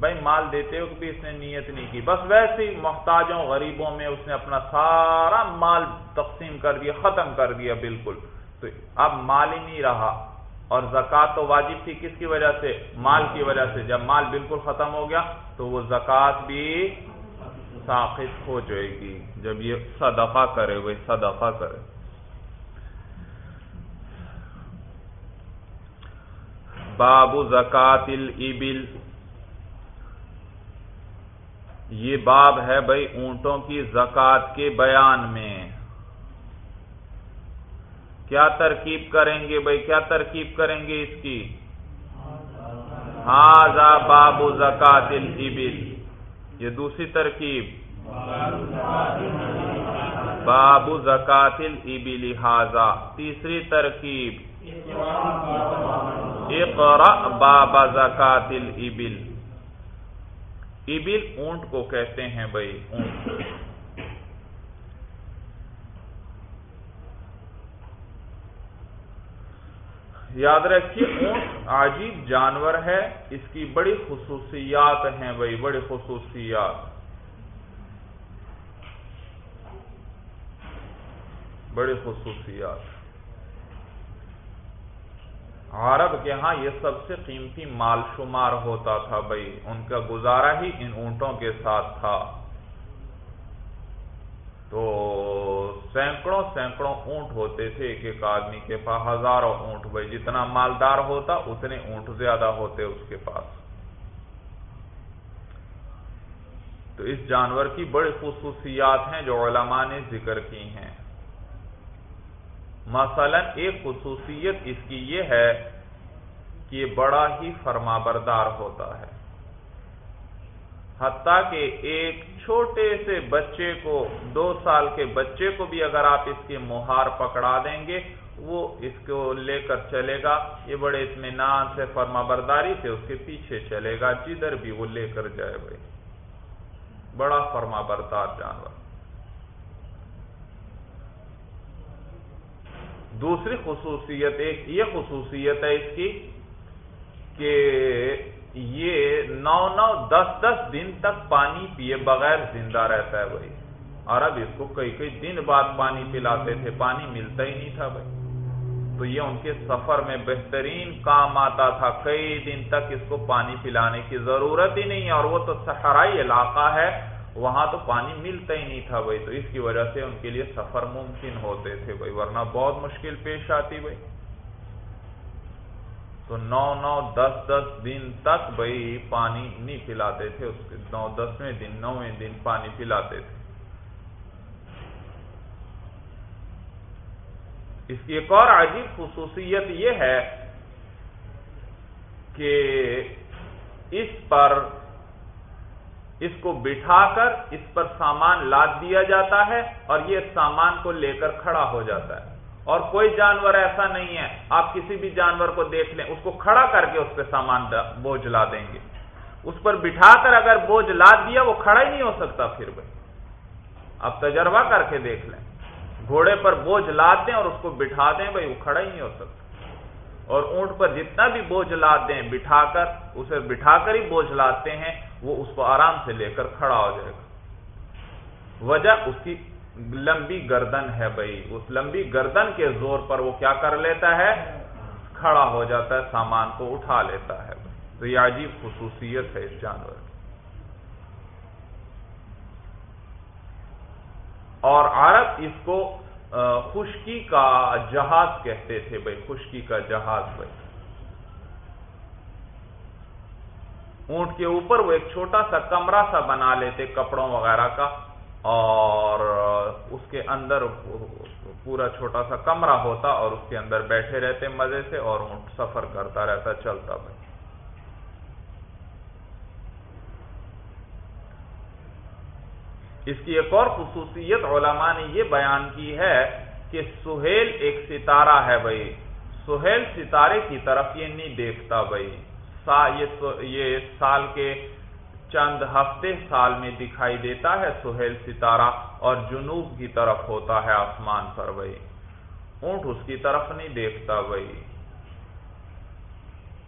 بھائی مال دیتے وقت بھی اس نے نیت نہیں کی۔ بس ویسے ہی محتاجوں، غریبوں میں اس نے اپنا سارا مال تقسیم کر دیا، ختم کر دیا بالکل۔ تو اب مال ہی نہیں رہا۔ اور زکات تو واجب تھی کس کی وجہ سے؟ مال کی وجہ سے۔ جب مال بالکل ختم ہو گیا تو وہ زکات بھی ساخت ہو جائے گی۔ جب یہ صدقہ کرے، وہ صدقہ کرے۔ باب زکات الابل۔ یہ باب ہے بھائی اونٹوں کی زکات کے بیان میں۔ کیا ترکیب کریں گے بھائی؟ کیا ترکیب کریں گے اس کی؟ ہاں باب زکات البل یہ دوسری ترکیب۔ باب زکات البل حاضا تیسری ترکیب۔ اقرا باب زکات البل ابل اونٹ کو کہتے ہیں بھائی، اونٹ۔ یاد رکھیے، اونٹ عجیب جانور ہے، اس کی بڑی خصوصیات ہیں بھائی، بڑی خصوصیات۔ بڑی خصوصیات۔ عرب کے ہاں یہ سب سے قیمتی مال شمار ہوتا تھا بھائی، ان کا گزارا ہی ان اونٹوں کے ساتھ تھا۔ تو سینکڑوں سینکڑوں اونٹ ہوتے تھے، ایک ایک آدمی کے پاس ہزاروں اونٹ۔ بھائی، جتنا مالدار ہوتا، اتنے اونٹ زیادہ ہوتے اس کے پاس۔ تو اس جانور کی بڑی خصوصیات ہیں جو علماء نے ذکر کی ہیں۔ مثلا ایک خصوصیت اس کی یہ ہے کہ یہ بڑا ہی فرما بردار ہوتا ہے۔ حتیٰ کہ ایک چھوٹے سے بچے کو، دو سال کے بچے کو بھی اگر آپ اس کے مہار پکڑا دیں گے، وہ اس کو لے کر چلے گا۔ یہ بڑے اطمینان سے فرما برداری سے اس کے پیچھے چلے گا، جدھر بھی وہ لے کر جائے بھائی۔ بڑا فرما بردار جانور۔ دوسری خصوصیت ایک، یہ خصوصیت ہے اس کی کہ یہ نو نو دس دس دن تک پانی پیے بغیر زندہ رہتا ہے بھائی۔ اور اب اس کو کئی کئی دن بعد پانی پلاتے تھے، پانی ملتا ہی نہیں تھا بھائی۔ تو یہ ان کے سفر میں بہترین کام آتا تھا، کئی دن تک اس کو پانی پلانے کی ضرورت ہی نہیں۔ اور وہ تو صحرائی علاقہ ہے وہاں تو پانی ملتا ہی نہیں تھا بھائی، تو اس کی وجہ سے ان کے لیے سفر ممکن ہوتے تھے بھائی، ورنہ بہت مشکل پیش آتی بھائی۔ تو نو نو، دس دس دن تک بھائی پانی نہیں پلاتے تھے، اس کے نو، دسویں دن، نویں دن پانی پلاتے تھے۔ اس کی ایک اور عجیب خصوصیت یہ ہے کہ اس پر اس کو بٹھا کر اس پر سامان لاد دیا جاتا ہے اور یہ سامان کو لے کر کھڑا ہو جاتا ہے۔ اور کوئی جانور ایسا نہیں ہے، آپ کسی بھی جانور کو دیکھ لیں، اس کو کھڑا کر کے اس پہ سامان بوجھ لا دیں گے۔ اس پر بٹھا کر اگر بوجھ لاد دیا، وہ کھڑا ہی نہیں ہو سکتا پھر بھائی۔ آپ تجربہ کر کے دیکھ لیں۔ گھوڑے پر بوجھ لاد دیں اور اس کو بٹھا دیں بھائی، وہ کھڑا ہی نہیں ہو سکتا۔ اور اونٹ پر جتنا بھی بوجھ لاد دیں، بٹھا کر، اسے بٹھا کر ہی بوجھ لاتے ہیں۔ وہ اس کو آرام سے لے کر کھڑا ہو جائے گا۔ وجہ اس کی لمبی گردن ہے بھائی۔ اس لمبی گردن کے زور پر وہ کیا کر لیتا ہے؟ کھڑا ہو جاتا ہے، سامان کو اٹھا لیتا ہے۔ تو یہ عجیب خصوصیت ہے اس جانور کی۔ اور عرب اس کو خشکی کا جہاز کہتے تھے بھائی، خشکی کا جہاز بھائی۔ اونٹ کے اوپر وہ ایک چھوٹا سا کمرہ سا بنا لیتے کپڑوں وغیرہ کا اور اس کے اندر پورا چھوٹا سا کمرہ ہوتا اور اس کے اندر بیٹھے رہتے مزے سے اور اونٹ سفر کرتا رہتا، چلتا بھائی۔ اس کی ایک اور خصوصیت علماء نے یہ بیان کی ہے کہ سہیل ایک ستارہ ہے بھائی۔ سہیل ستارے کی طرف یہ نہیں دیکھتا بھائی۔ یہ سال کے چند ہفتے سال میں دکھائی دیتا ہے سہیل ستارہ اور جنوب کی طرف ہوتا ہے آسمان پر بھائی اونٹ اس کی طرف نہیں دیکھتا بھائی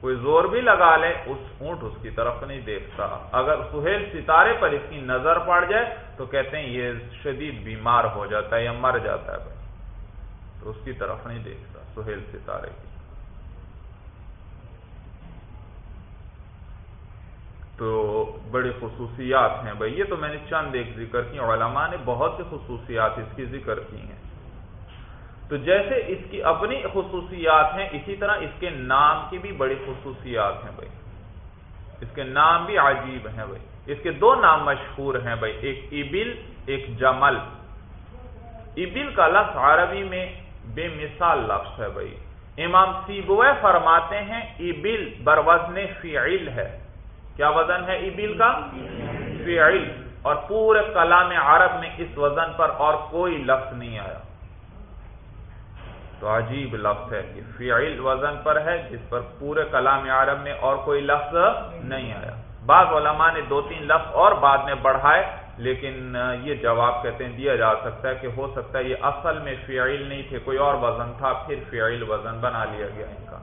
کوئی زور بھی لگا لے، اس اونٹ اس کی طرف نہیں دیکھتا۔ اگر سہیل ستارے پر اس کی نظر پڑ جائے تو کہتے ہیں یہ شدید بیمار ہو جاتا ہے یا مر جاتا ہے۔ بھائی تو اس کی طرف نہیں دیکھتا سہیل ستارے کی۔ تو بڑی خصوصیات ہیں بھائی، یہ تو میں نے چند ایک ذکر کی علماء نے بہت سی خصوصیات اس کی ذکر کی ہیں۔ تو جیسے اس کی اپنی خصوصیات ہیں، اسی طرح اس کے نام کی بھی بڑی خصوصیات ہیں بھائی۔ اس کے نام بھی عجیب ہیں بھائی۔ اس کے دو نام مشہور ہیں بھائی، ایک ابل ایک جمل۔ ابل کا لفظ عربی میں بے مثال لفظ ہے بھائی۔ امام سیبوے فرماتے ہیں ابل بروزن فعل ہے۔ کیا وزن ہے ابل کا؟ فعل۔ اور پورے کلام عرب میں اس وزن پر اور کوئی لفظ نہیں آیا۔ تو عجیب لفظ ہے کہ فعل وزن پر ہے جس پر پورے کلام عرب میں اور کوئی لفظ نہیں آیا۔ بعض علماء نے دو تین لفظ اور بعد میں بڑھائے، لیکن یہ جواب کہتے ہیں، دیا جا سکتا ہے کہ ہو سکتا ہے یہ اصل میں فعل نہیں تھے، کوئی اور وزن تھا، پھر فعل وزن بنا لیا گیا ان کا۔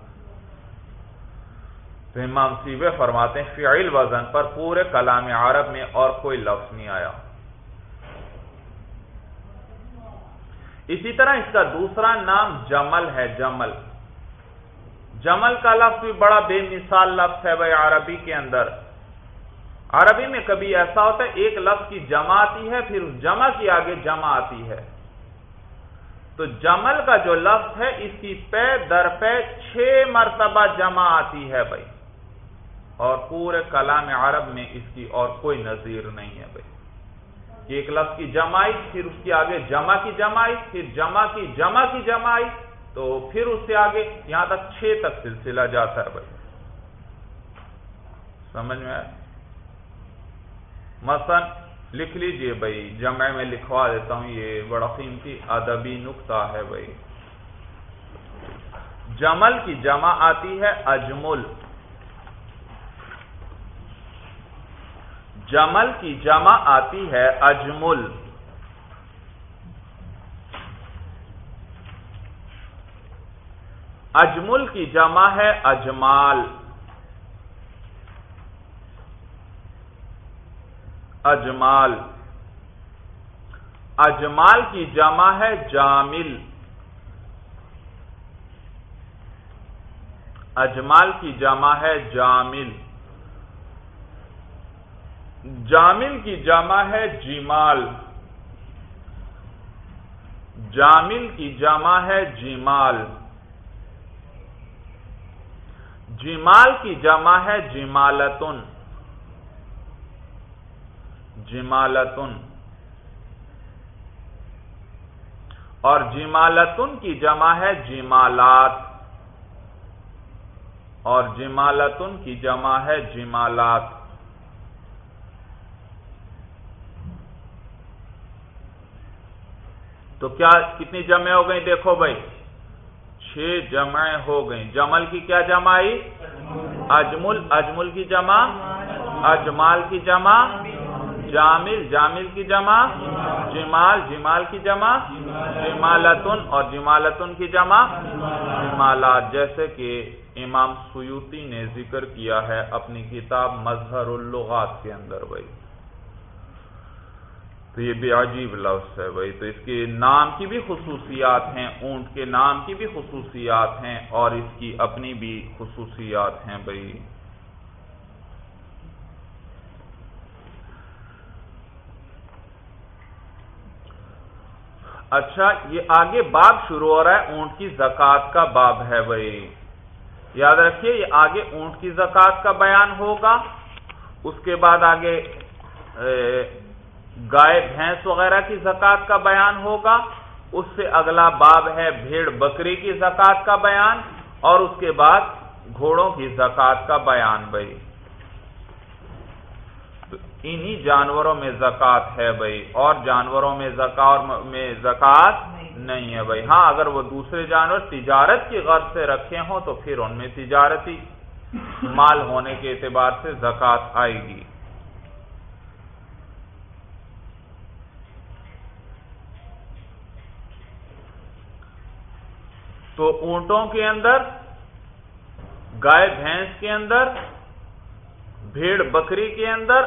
تو امام سیبے فرماتے ہیں، فعل وزن پر پورے کلام عرب میں اور کوئی لفظ نہیں آیا۔ اسی طرح اس کا دوسرا نام جمل ہے، جمل۔ جمل کا لفظ بھی بڑا بے مثال لفظ ہے بھائی عربی کے اندر۔ عربی میں کبھی ایسا ہوتا ہے، ایک لفظ کی جمع آتی ہے، پھر اس جمع کی آگے جمع آتی ہے۔ تو جمل کا جو لفظ ہے، اس کی پے در پے چھ مرتبہ جمع آتی ہے بھائی۔ اور پورے کلام عرب میں اس کی اور کوئی نظیر نہیں ہے بھائی۔ ایک لفظ کی جمائی پھر اس کی آگے جمع کی جمائی پھر جمع کی جمع کی جمائی تو پھر اس سے آگے یہاں تک چھ تک سلسلہ جاتا ہے بھائی۔ سمجھ میں مثلا لکھ لیجیے بھائی، جمع میں لکھوا دیتا ہوں، یہ بڑا قیمتی ادبی نقطہ ہے بھائی۔ جمل کی جمع آتی ہے اجمل۔ جمل کی جمع آتی ہے اجمل۔ اجمل کی جمع ہے اجمال۔ اجمال۔ اجمال کی جمع ہے جامل۔ اجمال کی جمع ہے جامل۔ جامل کی جمع ہے جیمال۔ جامل کی جمع ہے جیمال۔ جیمال کی جمع ہے جمالتن جمالتن اور جمالتن کی جمع ہے جمالات اور جمالتن کی جمع ہے جمالات تو کیا کتنی جمع ہو گئی دیکھو بھائی، چھ جمع ہو گئی جمل کی کیا جمع آئی؟ اجمل۔ اجمل کی جمع؟ اجمال کی جمع؟ جامل۔ جامل کی جمع؟ جمال۔ جمال کی جمع؟ جمالتن۔ اور جمالتن کی جمع؟ جمالات۔ جیسے کہ امام سیوتی نے ذکر کیا ہے اپنی کتاب مظہر اللغات کے اندر بھائی۔ تو یہ بھی عجیب لفظ ہے بھائی۔ تو اس کے نام کی بھی خصوصیات ہیں، اونٹ کے نام کی بھی خصوصیات ہیں اور اس کی اپنی بھی خصوصیات ہیں بھائی۔ اچھا یہ آگے باب شروع ہو رہا ہے، اونٹ کی زکات کا باب ہے بھائی۔ یاد رکھیے، یہ آگے اونٹ کی زکات کا بیان ہوگا، اس کے بعد آگے گائے، بھینس وغیرہ کی زکات کا بیان ہوگا۔ اس سے اگلا باب ہے بھیڑ بکری کی زکات کا بیان اور اس کے بعد گھوڑوں کی زکات کا بیان بھائی۔ انہی جانوروں میں زکات ہے بھائی اور جانوروں میں زکات میں زکات نہیں ہے بھائی۔ ہاں اگر وہ دوسرے جانور تجارت کی غرض سے رکھے ہوں تو پھر ان میں تجارتی مال ہونے کے اعتبار سے زکات آئے گی۔ تو اونٹوں کے اندر، گائے بھینس کے اندر، بھیڑ بکری کے اندر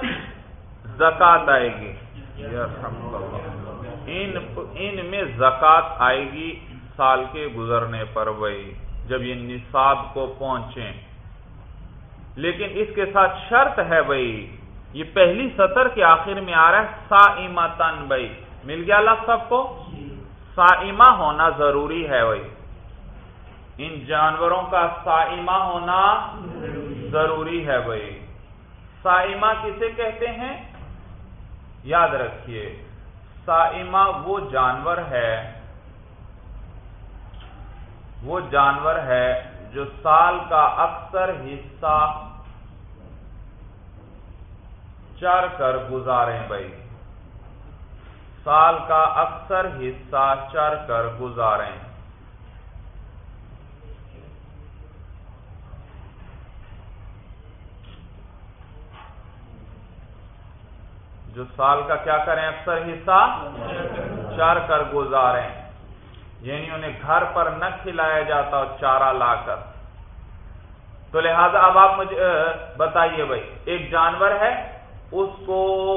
زکات آئے گی۔ ان ان میں زکات آئے گی سال کے گزرنے پر وہی، جب یہ نصاب کو پہنچیں۔ لیکن اس کے ساتھ شرط ہے بھائی یہ پہلی سطر کے آخر میں آ رہا ہے سا تن بھائی مل گیا لفظ سب کو؟ سائمہ ہونا ضروری ہے بھائی ان جانوروں کا سائمہ ہونا ضروری ہے بھائی۔ سائمہ کسے کہتے ہیں؟ یاد رکھیے، سائمہ وہ جانور ہے، وہ جانور ہے جو سال کا اکثر حصہ چر کر گزارے بھائی۔ سال کا اکثر حصہ چر کر گزاریں۔ جو سال کا کیا کریں اکثر حصہ؟ چار کر گزاریں۔ یعنی انہیں گھر پر نہ کھلایا جاتا چارہ لا کر۔ تو لہذا اب آپ مجھے بتائیے بھائی ایک جانور ہے اس کو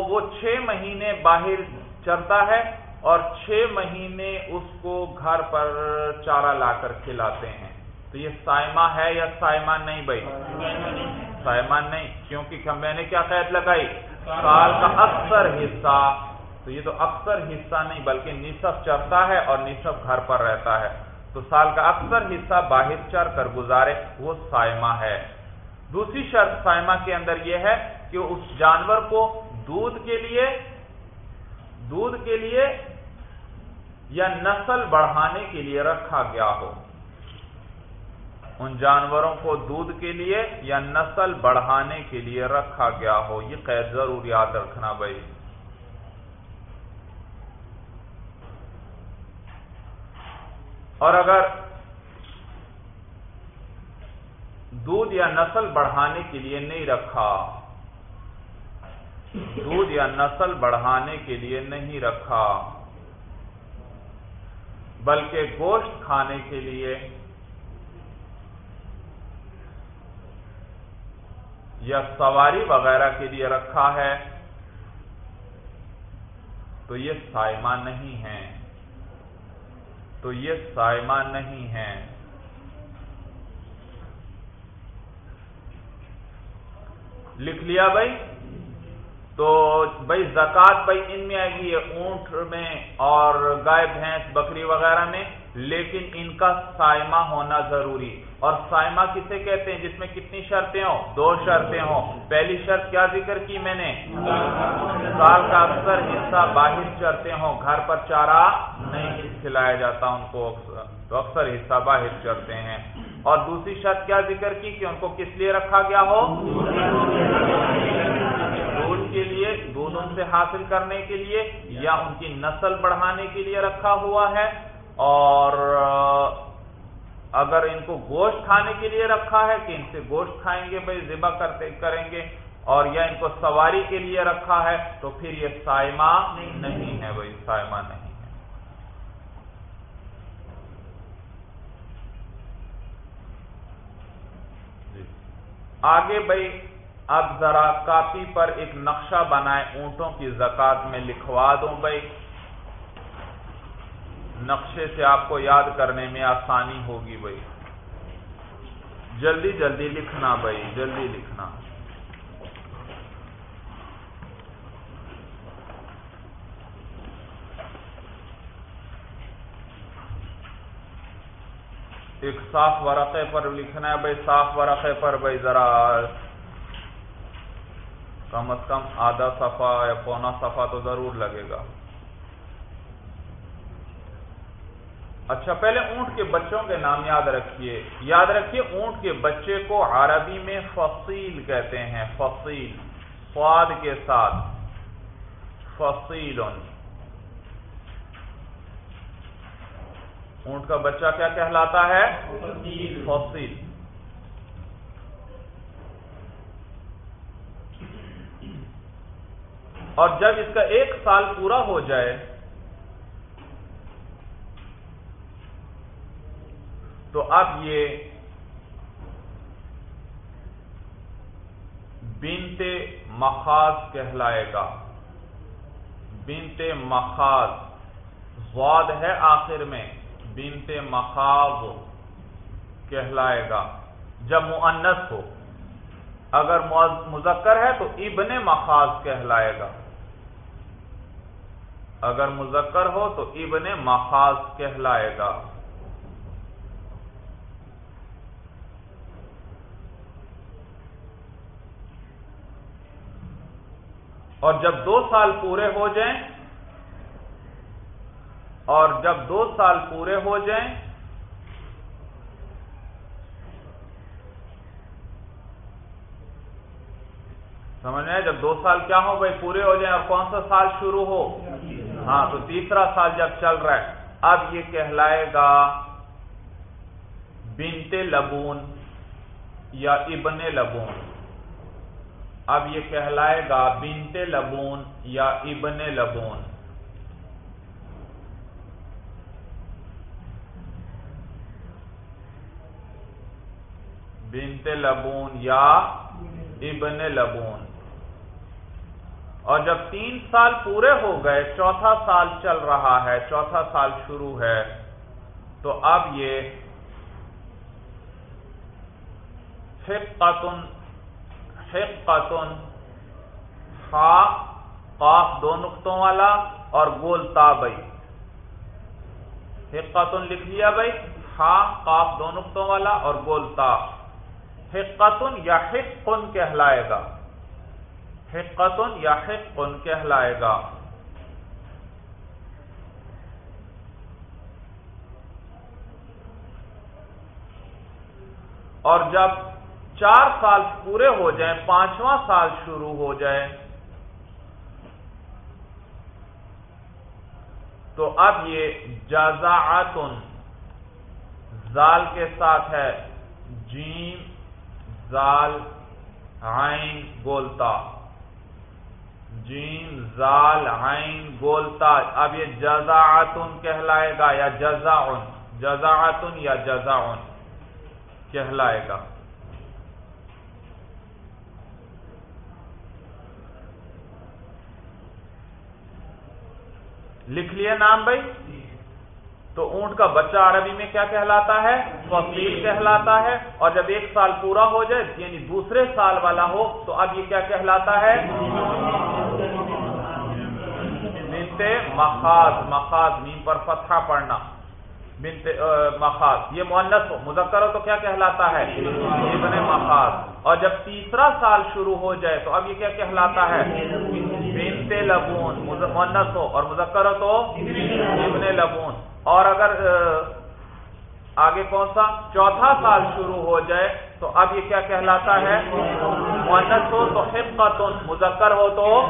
وہ چھ مہینے باہر چرتا ہے اور چھ مہینے اس کو گھر پر چارہ لا کر کھلاتے ہیں۔ تو یہ سائمہ ہے یا سائمہ نہیں بھائی؟ سائمہ نہیں کیونکہ میں نے کیا قید لگائی؟ سال کا اکثر حصہ، تو یہ تو اکثر حصہ نہیں، بلکہ نصف چرتا ہے اور نصف گھر پر رہتا ہے۔ تو سال کا اکثر حصہ باہر چر کر گزارے، وہ سائمہ ہے۔ دوسری شرط سائمہ کے اندر یہ ہے کہ اس جانور کو دودھ کے لیے، دودھ کے لیے یا نسل بڑھانے کے لیے رکھا گیا ہو۔ ان جانوروں کو دودھ کے لیے یا نسل بڑھانے کے لیے رکھا گیا ہو، یہ قید ضرور یاد رکھنا بھائی۔ اور اگر دودھ یا نسل بڑھانے کے لیے نہیں رکھا، دودھ یا نسل بڑھانے کے لیے نہیں رکھا، بلکہ گوشت کھانے کے لیے یا سواری وغیرہ کے لیے رکھا ہے، تو یہ سائمہ نہیں ہے تو یہ سائمہ نہیں ہے لکھ لیا بھائی؟ تو بھائی زکات بھائی ان میں آئے گی، یہ اونٹ میں اور گائے، بھینس، بکری وغیرہ میں، لیکن ان کا سائمہ ہونا ضروری۔ اور سائمہ کسے کہتے ہیں؟ جس میں کتنی شرطیں ہوں؟ دو شرطیں ہوں۔ پہلی شرط کیا ذکر کی میں نے؟ سال کا اکثر حصہ باہر چرتے ہوں، گھر پر چارہ نہیں کھلایا جاتا، ان کو تو اکثر حصہ باہر چرتے ہیں۔ اور دوسری شرط کیا ذکر کی کہ ان کو کس لیے رکھا گیا ہو؟ دودھ کے لیے، دودھ ان سے حاصل کرنے کے لیے یا ان کی نسل بڑھانے کے لیے رکھا ہوا ہے؟ اور اگر ان کو گوشت کھانے کے لیے رکھا ہے کہ ان سے گوشت کھائیں گے، بھائی ذبح کرتے کریں گے، اور یا ان کو سواری کے لیے رکھا ہے، تو پھر یہ سائمہ نہیں ہے بھائی، سائمہ نہیں ہے۔ جی۔ آگے بھائی، اب ذرا کاپی پر ایک نقشہ بنائے اونٹوں کی زکات میں لکھوا دوں بھائی۔ نقشے سے آپ کو یاد کرنے میں آسانی ہوگی بھائی۔ جلدی جلدی لکھنا بھائی، جلدی لکھنا۔ ایک صاف ورقے پر لکھنا ہے بھائی، صاف ورقے پر بھائی، ذرا کم از کم آدھا صفحہ یا پونا صفحہ تو ضرور لگے گا۔ اچھا پہلے اونٹ کے بچوں کے نام یاد رکھیے۔ یاد رکھیے اونٹ کے بچے کو عربی میں فصیل کہتے ہیں فصیل فواد کے ساتھ۔ فصیل۔ اونٹ کا بچہ کیا کہلاتا ہے؟ فصیل۔ اور جب اس کا ایک سال پورا ہو جائے تو اب یہ بنتے مخاض کہلائے گا۔ بنتے مخاض۔ زواد ہے آخر میں۔ بنتے مخاض کہلائے گا۔ جب مؤنس ہو۔ اگر مذکر ہے تو ابن مخاض کہلائے گا۔ اگر مذکر ہو تو ابن مخاض کہلائے گا۔ اور جب دو سال پورے ہو جائیں اور جب دو سال پورے ہو جائیں سمجھ میں جب دو سال کیا ہو بھائی؟ پورے ہو جائیں اور کون سا سال شروع ہو؟ ہاں تو تیسرا سال جب چل رہا ہے، اب یہ کہلائے گا بنتے لبون یا ابن لبون۔ اب یہ کہلائے گا بنتے لبون یا ابن لبون۔ بنت لبون یا ابن لبون۔ اور جب تین سال پورے ہو گئے، چوتھا سال چل رہا ہے، چوتھا سال شروع ہے، تو اب یہ حقتن حقتن ہا قاف دو نقطوں والا اور گول تا بھائی حقتن لکھ لیا بھائی ہا قاف دو نقطوں والا اور گول تا۔ حقتن یا حقن کہلائے گا۔ حقتن یا حقن کہلائے گا۔ اور جب چار سال پورے ہو جائیں، پانچواں سال شروع ہو جائے تو اب یہ جزاعتن، زال کے ساتھ ہے۔ جیم، زال، عین، گولتا۔ جیم، زال، عین، گولتا۔ اب یہ جزاعتن کہلائے گا یا جزاعن، جزاعتن یا جزاعن کہلائے گا۔ لکھ لیا نام بھائی؟ تو اونٹ کا بچہ عربی میں کیا کہلاتا ہے؟ فصیل کہلاتا ہے۔ اور جب ایک سال پورا ہو جائے یعنی دوسرے سال والا ہو، تو اب یہ کیا کہلاتا ہے؟ مخاض مخاز نیم پر فتحہ پڑھنا۔ بنت مخاض۔ یہ مونس ہو۔ مذکر ہو تو کیا کہلاتا ہے؟ ابن مخاض۔ اور جب تیسرا سال شروع ہو جائے تو اب یہ کیا کہلاتا ہے؟ بنت لبون۔ مونس ہو اور مذکر ہو تو ابن لبون۔ اور اگر آگے کون سا؟ چوتھا سال شروع ہو جائے تو اب یہ کیا کہلاتا ہے؟ مونس ہو تو حقتن مذکر ہو تو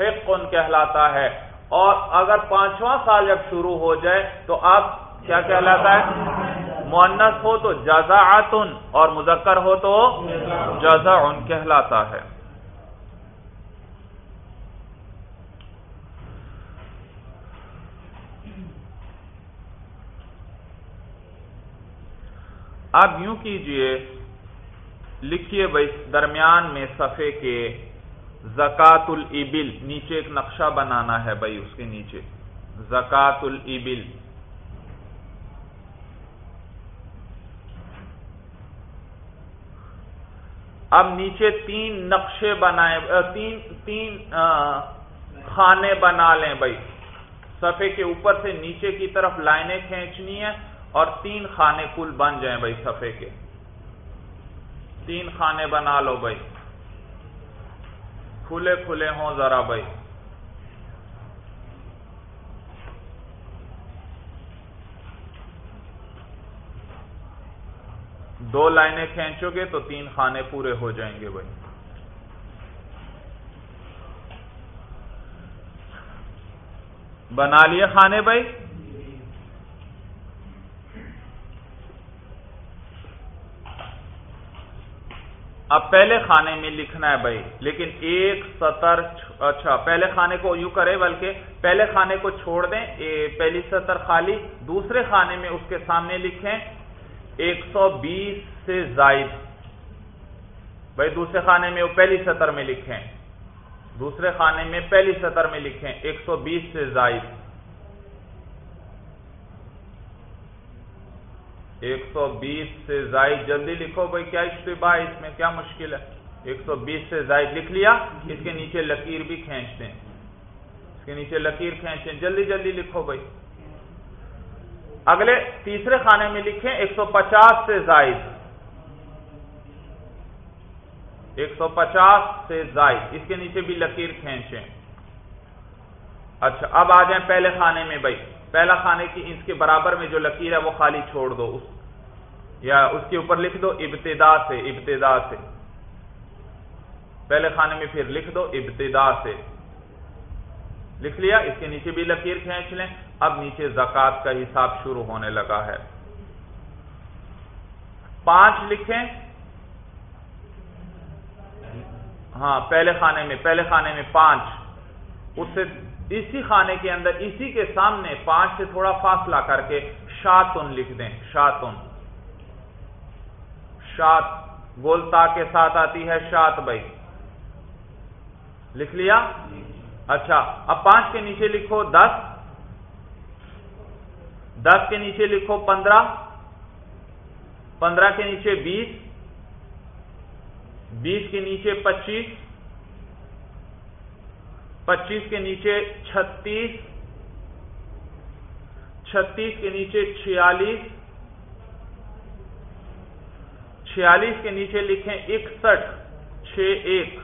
حقن کہلاتا ہے۔ اور اگر پانچواں سال جب شروع ہو جائے تو اب کیا کہلاتا ہے؟ مونس ہو تو جزا اور مذکر ہو تو جزا کہلاتا ہے۔ اب یوں کیجیے، لکھیے بھائی، درمیان میں صفحے کے زکات البل نیچے ایک نقشہ بنانا ہے بھائی، اس کے نیچے۔ زکات البل اب نیچے تین نقشے بنائے تین تین خانے بنا لیں بھائی۔ صفحے کے اوپر سے نیچے کی طرف لائنیں کھینچنی ہے اور تین خانے کل بن جائیں بھائی صفحے کے۔ تین خانے بنا لو بھائی۔ کھلے کھلے ہوں ذرا بھائی۔ دو لائنیں کھینچو گے تو تین خانے پورے ہو جائیں گے بھائی۔ بنا لیے خانے بھائی۔ اب پہلے خانے میں لکھنا ہے بھائی، لیکن ایک سطر اچھا پہلے خانے کو یوں کرے بلکہ پہلے خانے کو چھوڑ دیں پہلی سطر خالی، دوسرے خانے میں اس کے سامنے لکھیں۔ ایک سو بیس سے زائد۔ بھائی دوسرے خانے میں وہ پہلی سطر میں لکھیں۔ دوسرے خانے میں پہلی سطر میں لکھیں۔ ایک سو بیس سے زائد۔ ایک سو بیس سے زائد۔ جلدی لکھو بھائی، کیا اشتباہ اس میں کیا مشکل ہے؟ ایک سو بیس سے زائد۔ لکھ لیا؟ اس کے نیچے لکیر بھی کھینچ دیں۔ اس کے نیچے لکیر کھینچیں جلدی جلدی لکھو بھائی۔ اگلے تیسرے خانے میں لکھیں ایک سو پچاس سے زائد۔ ایک سو پچاس سے زائد۔ اس کے نیچے بھی لکیر کھینچیں۔ اچھا اب آ جائیں پہلے خانے میں بھائی۔ پہلا خانے کی اس کے برابر میں جو لکیر ہے وہ خالی چھوڑ دو۔ اس یا اس کے اوپر لکھ دو، ابتدا سے ابتدا سے۔ پہلے خانے میں پھر لکھ دو، ابتدا سے۔ لکھ لیا، اس کے نیچے بھی لکیر کھینچ لیں۔ اب نیچے زکات کا حساب شروع ہونے لگا ہے۔ پانچ لکھیں۔ ہاں پہلے خانے میں، پہلے خانے میں پانچ۔ اس سے اسی خانے کے اندر، اسی کے سامنے پانچ سے تھوڑا فاصلہ کر کے شاتن لکھ دیں۔ شاتن۔ شات گولتا کے ساتھ آتی ہے، شات بھائی۔ لکھ لیا؟ اچھا اب پانچ کے نیچے لکھو دس۔ دس کے نیچے لکھو پندرہ۔ پندرہ کے نیچے بیس۔ بیس کے نیچے پچیس۔ پچیس کے نیچے چھتیس۔ چھتیس کے نیچے چھیالیس۔ چھیالیس کے نیچے لکھیں اکسٹھ، چھ ایک۔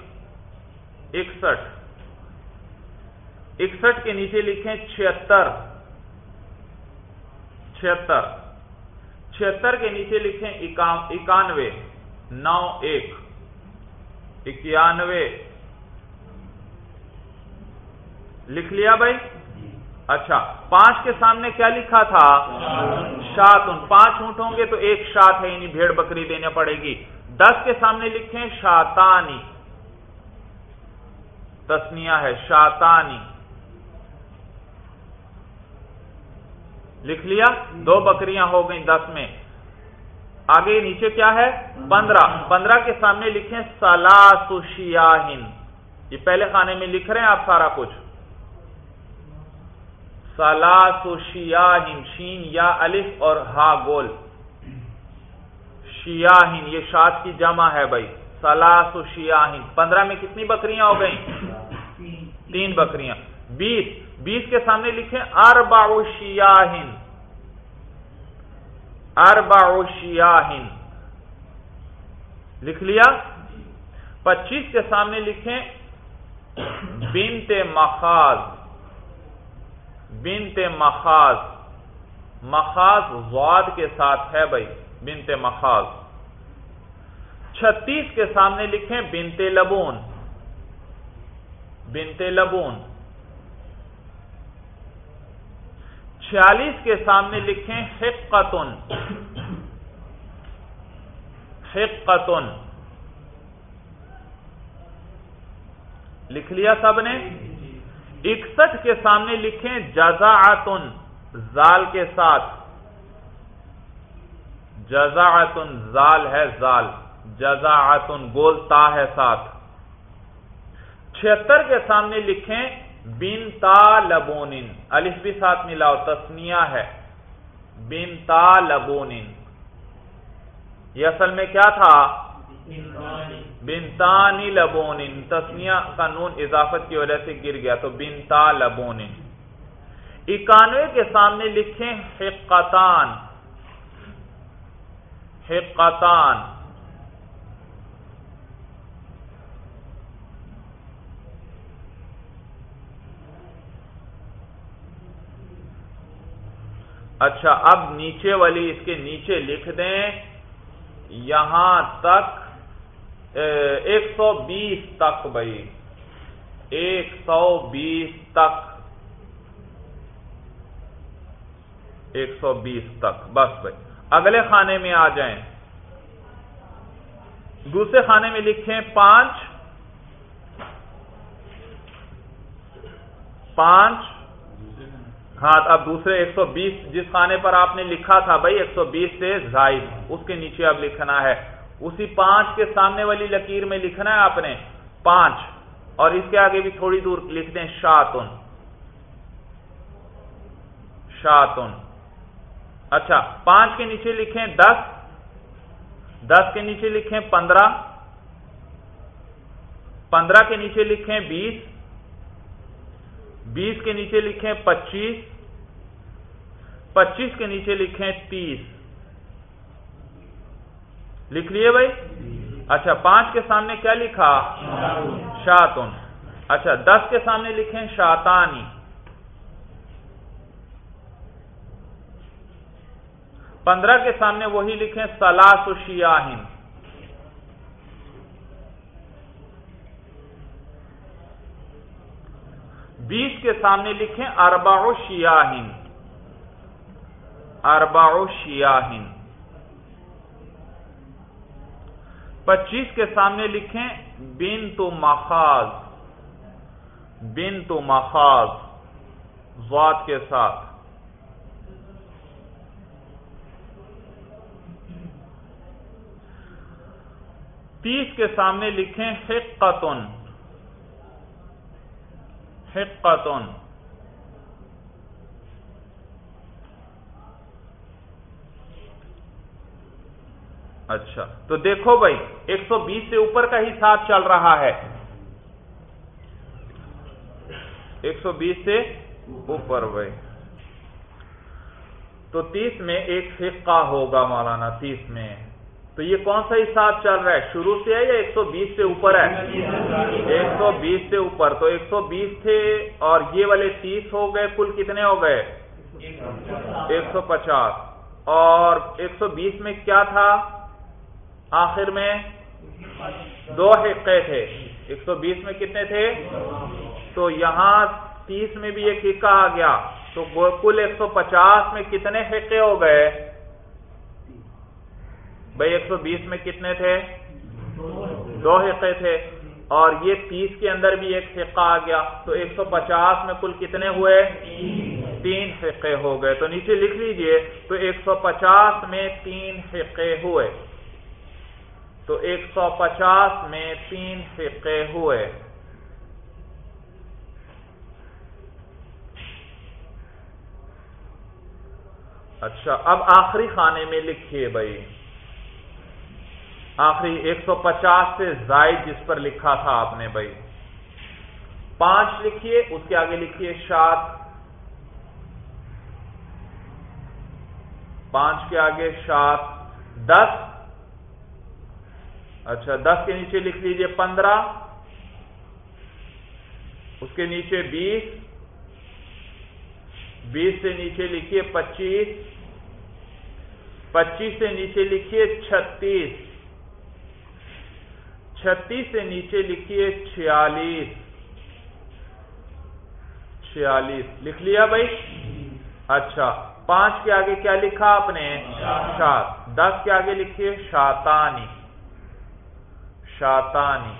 اکسٹھ۔ اکسٹھ کے نیچے لکھیں چھتر چھتر چھتر کے نیچے لکھیں اکانوے۔ نو ایک۔ اکیانوے۔ لکھ لیا بھائی؟ اچھا۔ پانچ کے سامنے کیا لکھا تھا؟ شات ان پانچ اونٹ ہوں گے تو ایک شات ہے یعنی بھیڑ بکری دینا پڑے گی۔ دس کے سامنے لکھیں شاتانی۔ تسنیا ہے شاتانی۔ لکھ لیا، دو بکریاں ہو گئیں دس میں۔ آگے نیچے کیا ہے؟ پندرہ پندرہ کے سامنے لکھیں سلاسوشیاہن یہ پہلے خانے میں لکھ رہے ہیں آپ سارا کچھ۔ سلاسوشیاہن شین یا الف اور ہا گول۔ شیاہن یہ شاد کی جمع ہے بھائی۔ سلاسوشیاہن پندرہ میں کتنی بکریاں ہو گئیں؟ تین بکریاں۔ بیس۔ بیس کے سامنے لکھیں اربا شیاہن۔ اربا شیاہن۔ لکھ لیا؟ پچیس کے سامنے لکھیں، بنت مخاز بنت مخاز مخاز واد کے ساتھ ہے بھائی، بنت مخاز چھتیس کے سامنے لکھیں، بنت لبون۔ بنت لبون۔ چھیالیس کے سامنے لکھیں، حقتن۔ حقتن۔ لکھ لیا سب نے؟ اکسٹھ کے سامنے لکھیں، جزاعتن، زال کے ساتھ۔ جزاعتن، زال ہے زال۔ جزاعتن، گول تا ہے ساتھ۔ چھتر کے سامنے لکھیں بن تا لبون الف بھی ساتھ ملاؤ تسنیا ہے. بن تا لبون یہ اصل میں کیا تھا؟ بنتانی لبون تسنیا کا نون اضافت کی وجہ سے گر گیا تو بنتا لبون اکانوے کے سامنے لکھیں حقتان. حقتان. اچھا اب نیچے والی اس کے نیچے لکھ دیں۔ یہاں تک ایک سو بیس تک بھائی۔ ایک سو بیس تک۔ ایک سو بیس تک۔ بس بھائی۔ اگلے خانے میں آ جائیں۔ دوسرے خانے میں لکھیں پانچ۔ پانچ۔ ہاں اب دوسرے ایک سو بیس جس خانے پر آپ نے لکھا تھا بھائی، ایک سو بیس سے زائد، اس کے نیچے اب لکھنا ہے۔ اسی پانچ کے سامنے والی لکیر میں لکھنا ہے آپ نے، پانچ۔ اور اس کے آگے بھی تھوڑی دور لکھ دیں، شاتن۔ شاتن۔ اچھا پانچ کے نیچے لکھیں دس۔ دس کے نیچے لکھیں پندرہ۔ پندرہ کے نیچے لکھیں بیس۔ بیس کے نیچے لکھیں پچیس۔ پچیس کے نیچے لکھیں تیس۔ لکھ لیے بھائی؟ اچھا پانچ کے سامنے کیا لکھا؟ شاتن اچھا دس کے سامنے لکھیں شاتانی۔ پندرہ کے سامنے وہی لکھیں سلاس و شیاہن بیس کے سامنے لکھیں اربا و شیاہن اربع شیاہن۔ پچیس کے سامنے لکھیں بن تو مخاز بن تو مخاز ذات کے ساتھ۔ تیس کے سامنے لکھیں، حقتن۔ حقتن۔ اچھا تو دیکھو بھائی، ایک سو بیس سے اوپر کا حساب چل رہا ہے۔ ایک سو بیس سے اوپر بھائی۔ تو تیس میں ایک فقہ ہوگا مولانا، تیس میں۔ تو یہ کون سا حساب چل رہا ہے؟ شروع سے ہے یا ایک سو بیس سے اوپر ہے؟ ایک سو بیس سے اوپر۔ تو ایک سو بیس تھے اور یہ والے تیس ہو گئے، کل کتنے ہو گئے؟ ایک سو پچاس۔ اور ایک سو بیس میں کیا تھا؟ آخر میں دو حقے تھے۔ ایک سو بیس میں کتنے تھے؟ تو یہاں تیس میں بھی ایک حقہ آ گیا۔ تو کل ایک سو پچاس میں کتنے حقے ہو گئے؟ بھائی ایک سو بیس میں کتنے تھے؟ دو حقے تھے۔ اور یہ تیس کے اندر بھی ایک حقہ آ گیا۔ تو ایک سو پچاس میں کل کتنے ہوئے؟ تین حقے ہو گئے۔ تو نیچے لکھ لیجیے۔ تو ایک سو پچاس میں تین حقے ہوئے۔ تو ایک سو پچاس میں تین فقے ہوئے۔ اچھا اب آخری خانے میں لکھیے بھائی۔ آخری ایک سو پچاس سے زائد جس پر لکھا تھا آپ نے بھائی۔ پانچ لکھیے، اس کے آگے لکھیے شاد پانچ کے آگے شاد دس اچھا دس کے نیچے لکھ لیجیے پندرہ اس کے نیچے بیس بیس سے نیچے لکھیے پچیس پچیس سے نیچے لکھیے چھتیس چھتیس سے نیچے لکھیے چھیالیس چھیالیس لکھ لیا بھائی؟ اچھا پانچ کے آگے کیا لکھا آپ نے؟ سات۔ دس کے آگے لکھیے شاتانی شاتانی۔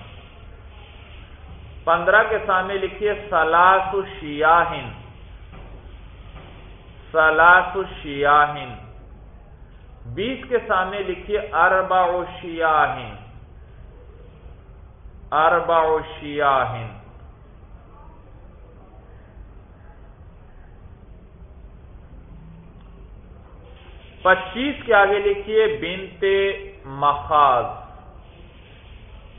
پندرہ کے سامنے لکھیے سلاس شیاہن۔ سلاس شیاہن۔ بیس کے سامنے لکھیے اربع شیاہن۔ اربع شیاہن۔ پچیس کے آگے لکھیے بنتے مخاض۔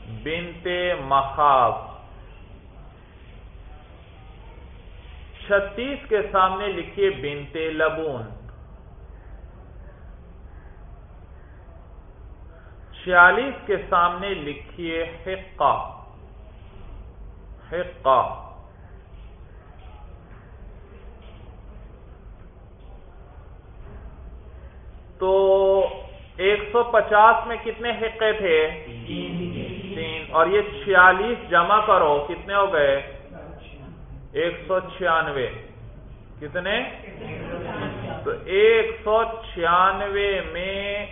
بنت مخاف چھتیس کے سامنے لکھیے بنت لبون۔ چھیالیس کے سامنے لکھیے حقہ۔ حقہ۔ تو ایک سو پچاس میں کتنے حقے تھے؟ تین۔ اور یہ چھیالیس جمع کرو، کتنے ہو گئے؟ ایک سو چھیانوے۔ کتنے؟ تو ایک سو چھیانوے میں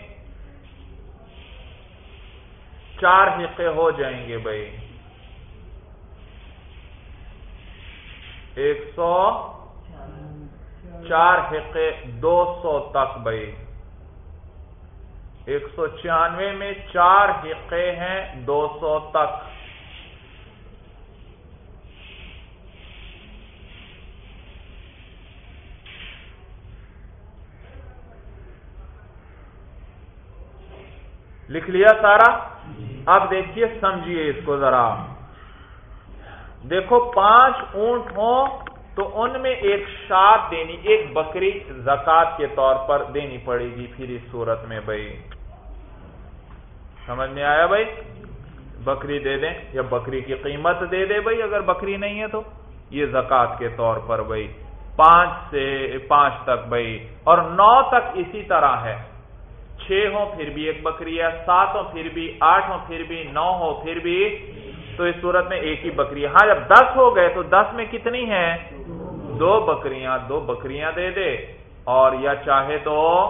چار حصے ہو جائیں گے بھائی۔ ایک سو چار حصے دو سو تک بھائی۔ ایک سو چھیانوے میں چار حقے ہیں دو سو تک۔ لکھ لیا سارا؟ اب دیکھیے، سمجھیے اس کو ذرا۔ دیکھو، پانچ اونٹ ہوں تو ان میں ایک شاد دینی، ایک بکری زکات کے طور پر دینی پڑے گی پھر اس صورت میں بھائی۔ سمجھ میں آیا بھائی؟ بکری دے دیں یا بکری کی قیمت دے دے بھائی، اگر بکری نہیں ہے تو۔ یہ زکات کے طور پر بھائی۔ پانچ سے، پانچ تک بھائی۔ اور نو تک اسی طرح ہے۔ چھ ہو پھر بھی ایک بکری ہے، سات ہو پھر بھی، آٹھ ہو پھر بھی، نو ہو پھر بھی تو اس صورت میں ایک ہی بکری ہاں جب دس ہو گئے تو دس میں کتنی ہے دو بکریاں دو بکریاں دے دے۔ اور یا چاہے تو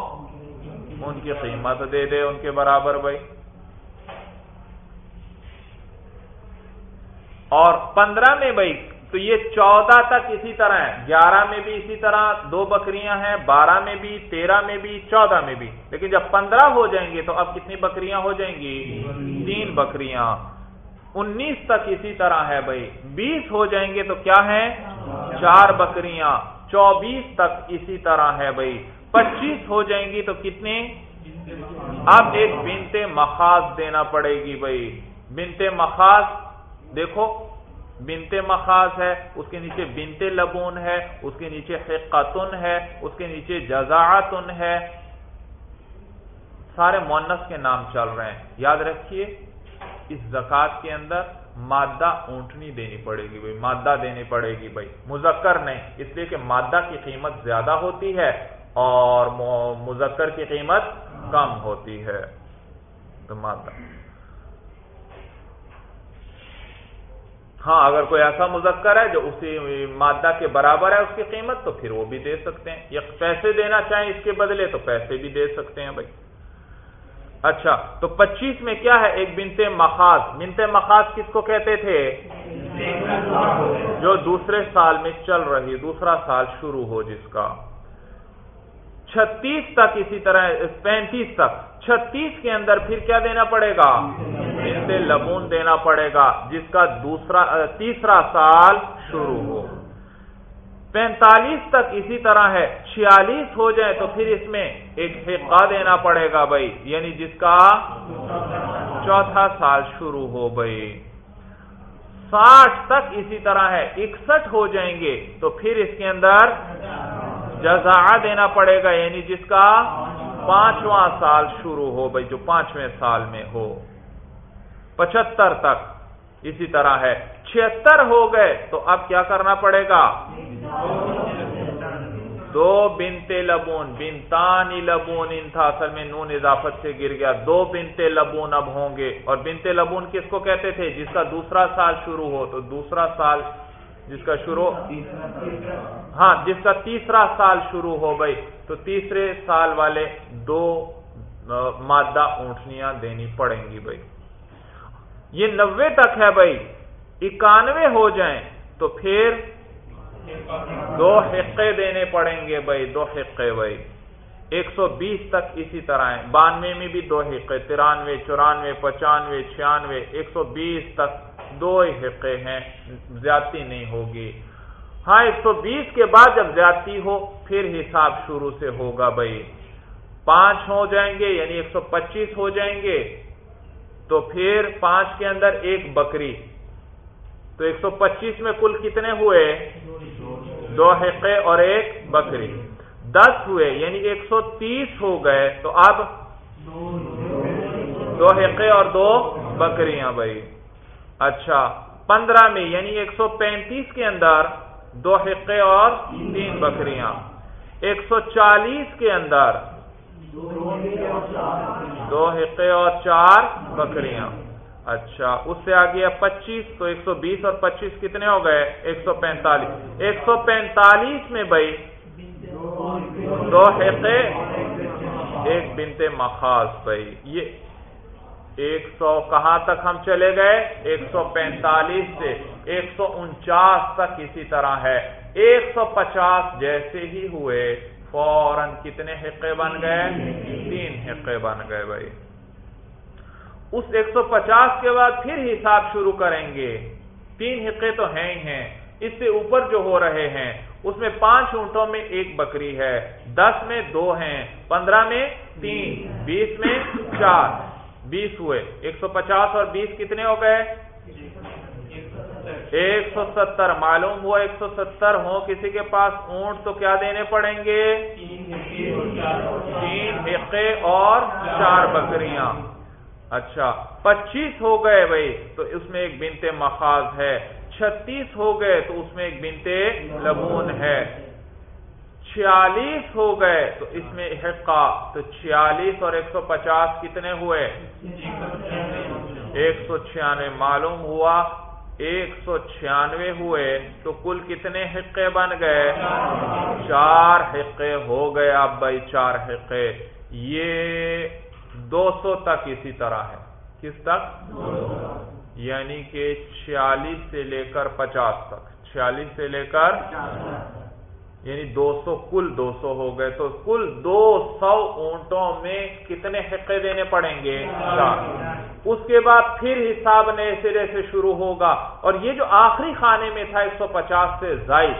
ان کی قیمت دے دے ان کے برابر بھائی۔ اور پندرہ میں بھائی، تو یہ چودہ تک اسی طرح ہے۔ گیارہ میں بھی اسی طرح دو بکریاں ہیں، بارہ میں بھی، تیرہ میں بھی، چودہ میں بھی۔ لیکن جب پندرہ ہو جائیں گے تو اب کتنی بکریاں ہو جائیں گی؟ تین بکریاں۔ انیس تک اسی طرح ہے بھائی۔ بیس ہو جائیں گے تو کیا ہے چار بکریاں۔ چوبیس تک اسی طرح ہے بھائی۔ پچیس ہو جائیں گی تو کتنے؟ اب ایک بنتے مخاص دینا پڑے گی بھائی۔ بنتے مخاص دیکھو۔ بنتے مخاص ہے، اس کے نیچے بنتے لبون ہے، اس کے نیچے حقتن ہے، اس کے نیچے جزاعتن ہے۔ سارے مونس کے نام چل رہے ہیں۔ یاد رکھیے۔ اس زکات کے اندر مادہ اونٹنی دینی پڑے گی بھائی، مادہ دینی پڑے گی بھائی۔ مذکر نہیں، اس لیے کہ مادہ کی قیمت زیادہ ہوتی ہے اور مذکر کی قیمت کم ہوتی ہے۔ تو مادہ۔ ہاں اگر کوئی ایسا مذکر ہے جو اسی مادہ کے برابر ہے، اس کی قیمت، تو پھر وہ بھی دے سکتے ہیں۔ یا پیسے دینا چاہیں اس کے بدلے تو پیسے بھی دے سکتے ہیں بھائی۔ اچھا تو پچیس میں کیا ہے؟ ایک بنتے مخاص بنتے مخاص کس کو کہتے تھے؟ جو دوسرے سال میں چل رہی، دوسرا سال شروع ہو جس کا. چھتیس تک اسی طرح، پینتیس تک. چھتیس کے اندر پھر کیا دینا پڑے گا؟ بنتے لبون دینا پڑے گا، جس کا دوسرا، تیسرا سال شروع ہو. پینتالیس تک اسی طرح ہے، چھیالیس ہو جائے تو پھر اس میں ایک حقہ دینا پڑے گا بھائی یعنی جس کا چوتھا سال شروع ہو بھائی۔ ساٹھ تک اسی طرح ہے، اکسٹھ ہو جائیں گے تو پھر اس کے اندر جزا دینا پڑے گا یعنی جس کا پانچواں سال شروع ہو بھائی، جو پانچویں سال میں ہو۔ پچہتر تک اسی طرح ہے۔ چھتر ہو گئے، تو اب کیا کرنا پڑے گا؟ دو بنتے لبون بنتانی لبون ان تھا، اصل میں نون اضافت سے گر گیا۔ دو بنتے لبون اب ہوں گے۔ اور بنتے لبون کس کو کہتے تھے؟ جس کا دوسرا سال شروع ہو، تو دوسرا سال جس کا شروع ہاں جس کا تیسرا سال شروع ہو گئی۔ تو تیسرے سال والے دو مادہ اونٹنیاں دینی پڑیں گی بھائی۔ یہ نوے تک ہے بھائی۔ اکانوے ہو جائیں تو پھر دو حقے دینے پڑیں گے بھائی، دو حقے بھائی۔ ایک سو بیس تک اسی طرح ہے بانوے میں بھی دو حقے، ترانوے، چورانوے، پچانوے، چھیانوے۔ ایک سو بیس تک دو حقے ہیں، زیادتی نہیں ہوگی۔ ہاں ایک سو بیس کے بعد جب زیادتی ہو، پھر حساب شروع سے ہوگا بھائی۔ پانچ ہو جائیں گے یعنی ایک سو پچیس ہو جائیں گے، تو پھر پانچ کے اندر ایک بکری۔ تو ایک سو پچیس میں کل کتنے ہوئے؟ دو حقے اور ایک بکری۔ دس ہوئے یعنی ایک سو تیس ہو گئے۔ تو اب دو حقے اور دو بکریاں بھائی۔ اچھا پندرہ میں یعنی ایک سو پینتیس کے اندر دو حقے اور تین بکریاں۔ ایک سو چالیس کے اندر دو حقے اور چار بکریاں۔ اچھا اس سے آگے پچیس، تو ایک سو بیس اور پچیس کتنے ہو گئے؟ ایک سو پینتالیس۔ ایک سو پینتالیس میں بھائی؟ دو حقے ایک بنتے مخاص بھائی، یہ ایک سو کہاں تک ہم چلے گئے؟ ایک سو پینتالیس سے۔ ایک سو انچاس تک اسی طرح ہے۔ ایک سو پچاس جیسے ہی ہوئے۔ فوراً کتنے حقے بن گئے؟ تین حقے بن گئے بھائی۔ اس ایک سو پچاس کے بعد پھر حساب شروع کریں گے۔ تین حقے تو ہیں ہی ہیں۔ اس سے اوپر جو ہو رہے ہیں، اس میں پانچ اونٹوں میں ایک بکری ہے۔ دس میں دو ہیں۔ پندرہ میں تین۔ بیس میں چار۔ بیس ہوئے۔ ایک سو پچاس اور بیس کتنے ہو گئے؟ ایک سو ستر۔ معلوم ہوا ایک سو ستر ہو کسی کے پاس اونٹ تو کیا دینے پڑیں گے؟ تین حقے اور چار بکریاں۔ اچھا پچیس ہو گئے بھائی، تو اس میں ایک بنتے مخاذ ہے۔ چھتیس ہو گئے، تو اس میں ایک بنتے لبون ہے۔ چھیالیس ہو گئے، تو اس میں حقہ۔ تو چھیالیس اور ایک سو پچاس کتنے ہوئے؟ ایک سو چھیانوے۔ معلوم ہوا، ایک سو چھیانوے ہوئے، تو کل کتنے حقے بن گئے؟ چار حقے ہو گئے اب بھائی، چار حقے۔ یہ دو سو تک اسی طرح ہے۔ کس تک؟ یعنی کہ چھیالیس سے لے کر پچاس تک۔ چھیالیس سے لے کر یعنی دو سو، کل دو سو ہو گئے۔ تو کل دو سو اونٹوں میں کتنے حقے دینے پڑیں گے؟ چار۔ اس کے بعد پھر حساب نئے سرے سے شروع ہوگا۔ اور یہ جو آخری خانے میں تھا ایک سو پچاس سے زائد،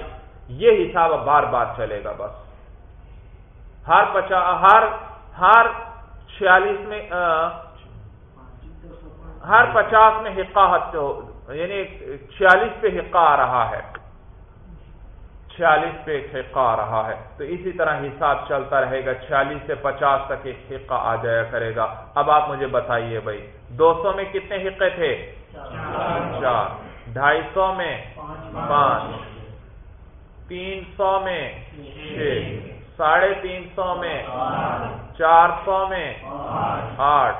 یہ حساب بار بار چلے گا بس۔ ہر پچاس ہر ہر چھیالیس میں ہر پچاس میں حقہ یعنی چھیالیس پہ حقہ آ رہا ہے۔ چھیالیس پہ ایک حقہ آ رہا ہے۔ تو اسی طرح حساب چلتا رہے گا، چھیالیس سے پچاس تک ایک حقہ آ جایا کرے گا۔ اب آپ مجھے بتائیے بھائی، دو سو میں کتنے حقے تھے؟ چار۔ ڈھائی سو میں پانچ۔ تین سو میں چھ۔ ساڑھے تین سو میں، چار سو میں، آٹھ،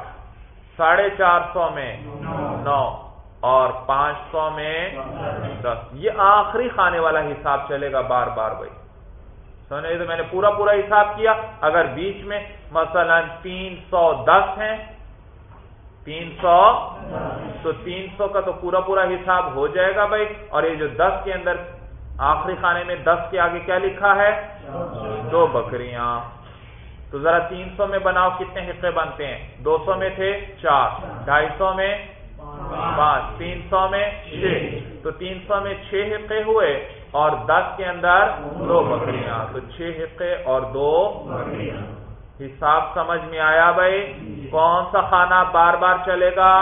ساڑھے چار سو میں، نو، اور پانچ سو میں، دس۔ یہ آخری خانے والا حساب چلے گا بار بار بھائی۔ سونے تو میں نے پورا پورا حساب کیا۔ اگر بیچ میں مثلا تین سو دس ہیں، تین سو، تو تین سو کا تو پورا پورا حساب ہو جائے گا بھائی۔ اور یہ جو دس کے اندر آخری خانے میں دس کے آگے کیا لکھا ہے؟ دو بکریاں۔ تو ذرا تین سو میں بناؤ کتنے حصے بنتے ہیں؟ دو سو میں تھے چار، ڈھائی سو میں پانچ، تین سو میں چھ۔ تو تین سو میں چھ حصے ہوئے اور دس کے اندر دو بکریاں۔ تو چھ حصے اور دو حساب سمجھ میں آیا بھائی؟ کون سا کھانا بار بار چلے گا؟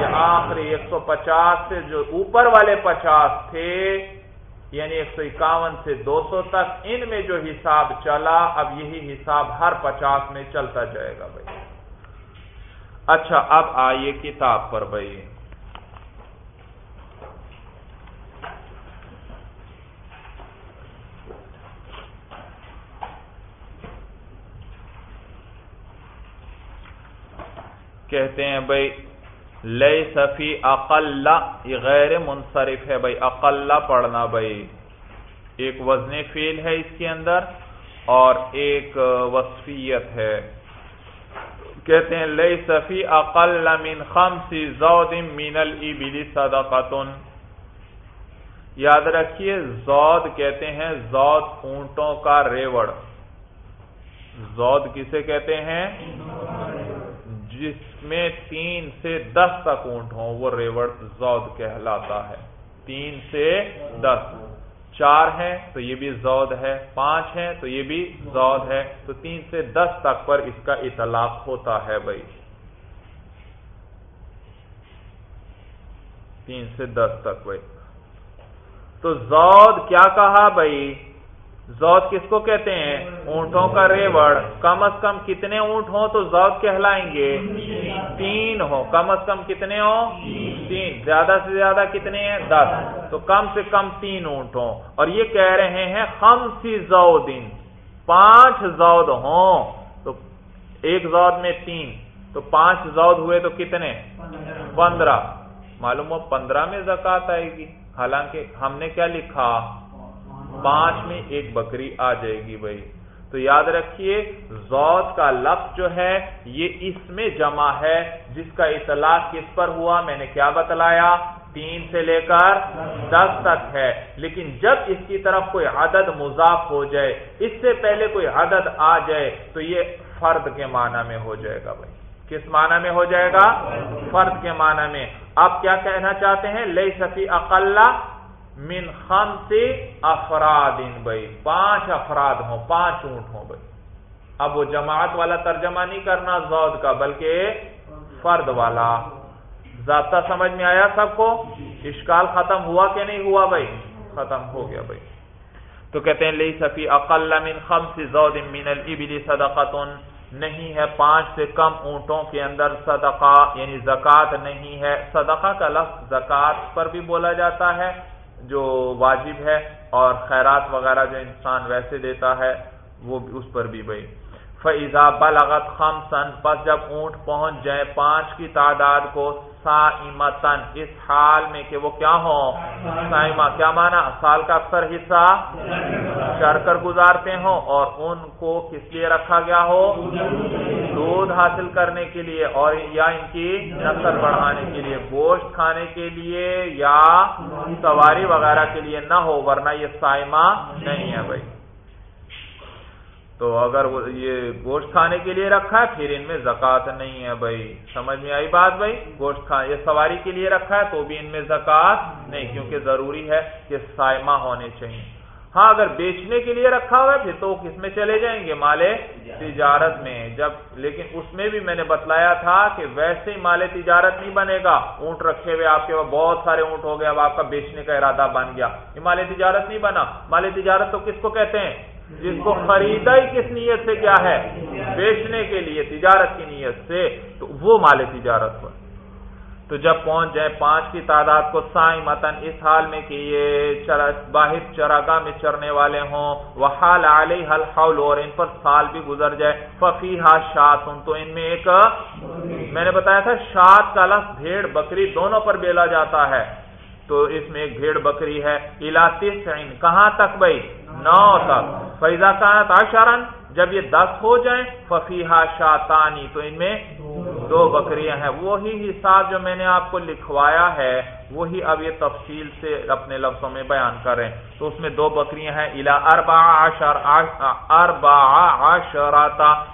یہ آخری ایک سو پچاس سے جو اوپر والے پچاس تھے یعنی ایک سو اکاون سے دو سو تک ان میں جو حساب چلا، اب یہی حساب ہر پچاس میں چلتا جائے گا بھائی۔ اچھا اب آئیے کتاب پر بھائی۔ کہتے ہیں بھائی لئی صفی اقل یہ غیر منصرف ہے بھائی اقل پڑھنا بھائی۔ ایک وزن فیل ہے اس کے اندر اور ایک وصفیت ہے۔ کہتے ہیں لئی صفی اقل من خمسی زود من الابل صدقتن یاد رکھیے زود کہتے ہیں زود اونٹوں کا ریوڑ۔ زود کسے کہتے ہیں؟ جس میں تین سے دس تک اونٹ ہوں، وہ ریوڑ زود کہلاتا ہے۔ تین سے دس۔ چار ہیں تو یہ بھی زود ہے۔ پانچ ہیں تو یہ بھی زود ہے۔ تو تین سے دس تک پر اس کا اطلاق ہوتا ہے بھائی۔ تین سے دس تک بھائی۔ تو زود کیا کہا بھائی؟ زود کس کو کہتے ہیں؟ اونٹوں کا ریوڑ۔ کم از کم کتنے اونٹ ہوں تو زود کہلائیں گے؟ تین ہو کم از کم کتنے ہوں؟ تین۔ زیادہ سے زیادہ کتنے ہیں؟ دس۔ تو کم سے کم تین اونٹ ہوں۔ اور یہ کہہ رہے ہیں ہم سی زو دن پانچ زود ہوں۔ تو ایک زود میں تین۔ تو پانچ زود ہوئے تو کتنے؟ پندرہ۔ معلوم ہو، پندرہ میں زکات آئے گی۔ حالانکہ ہم نے کیا لکھا؟ پانچ میں ایک بکری آ جائے گی بھائی۔ تو یاد رکھیے زود کا لفظ جو ہے، یہ اس میں جمع ہے۔ جس کا اطلاع کس پر ہوا، میں نے کیا بتلایا؟ تین سے لے کر دس تک ہے۔ لیکن جب اس کی طرف کوئی عدد مضاف ہو جائے، اس سے پہلے کوئی عدد آ جائے، تو یہ فرد کے معنی میں ہو جائے گا بھائی۔ کس معنی میں ہو جائے گا؟ فرد کے معنی میں۔ آپ کیا کہنا چاہتے ہیں؟ لئی سفی اقلہ من خم سے افراد بھائی، پانچ افراد ہوں، پانچ اونٹ ہوں بھائی۔ اب وہ جماعت والا ترجمہ نہیں کرنا زود کا، بلکہ فرد والا۔ ضابطہ سمجھ میں آیا سب کو؟ اشکال ختم ہوا کہ نہیں ہوا بھائی؟ ختم ہو گیا بھائی۔ تو کہتے ہیں لئی سفی اقل من خم سے زود من البلی صدقتن۔ نہیں ہے پانچ سے کم اونٹوں کے اندر صدقہ یعنی زکات نہیں ہے۔ صدقہ کا لفظ زکات پر بھی بولا جاتا ہے۔ جو واجب ہے اور خیرات وغیرہ جو انسان ویسے دیتا ہے، وہ اس پر بھی بھائی۔ فیضا بلغت خم سن پس جب اونٹ پہنچ جائے پانچ کی تعداد کو سائمتن اس حال میں کہ وہ کیا ہو سائمہ، کیا مانا؟ سال کا اکثر حصہ چر کر گزارتے ہوں اور ان کو کس لیے رکھا گیا ہو؟ دودھ حاصل کرنے کے لیے اور یا ان کی نسل بڑھانے کے لیے، گوشت کھانے کے لیے یا سواری وغیرہ کے لیے نہ ہو، ورنہ یہ سائمہ نہیں ہے بھائی۔ تو اگر وہ یہ گوشت کھانے کے لیے رکھا ہے، پھر ان میں زکات نہیں ہے بھائی۔ سمجھ میں آئی بات بھائی؟ گوشت کھا یہ سواری کے لیے رکھا ہے، تو بھی ان میں زکات نہیں، کیونکہ ضروری ہے کہ سائمہ ہونے چاہیے۔ ہاں اگر بیچنے کے لیے رکھا ہوا ہے، پھر تو کس میں چلے جائیں گے؟ مالے تجارت میں۔ جب، لیکن اس میں بھی میں نے بتلایا تھا کہ ویسے ہی مالے تجارت نہیں بنے گا۔ اونٹ رکھے ہوئے آپ کے پاس بہت سارے اونٹ ہو گئے، اب آپ کا بیچنے کا ارادہ بن گیا۔ یہ مالے تجارت نہیں بنا۔ مالے تجارت تو کس کو کہتے ہیں؟ جس کو خریدا ہی کس نیت سے کیا ہے؟ بیچنے کے لیے، تجارت کی نیت سے، تو وہ مال تجارت پر۔ تو جب پہنچ جائے پانچ کی تعداد کو سائیں متن اس حال میں کہ یہ باہر چراگاہ میں چرنے والے ہوں وہ حال علیہ حل حول اور ان پر سال بھی گزر جائے۔ ففی ہا شاہ تو ان میں ایک میں نے بتایا تھا شاد کا لفظ بھیڑ بکری دونوں پر بیلا جاتا ہے۔ تو اس میں ایک بھیڑ بکری ہے علاقے کہاں تک بھائی؟ نو تک۔ فیضا کانت جب یہ دس ہو جائیں ففیحا شاطانی تو ان میں دو بکریاں ہیں۔ وہی حساب جو میں نے آپ کو لکھوایا ہے، وہی اب یہ تفصیل سے اپنے لفظوں میں بیان کریں۔ تو اس میں دو بکریاں ہیں الا اربا عشر اربا عشراتا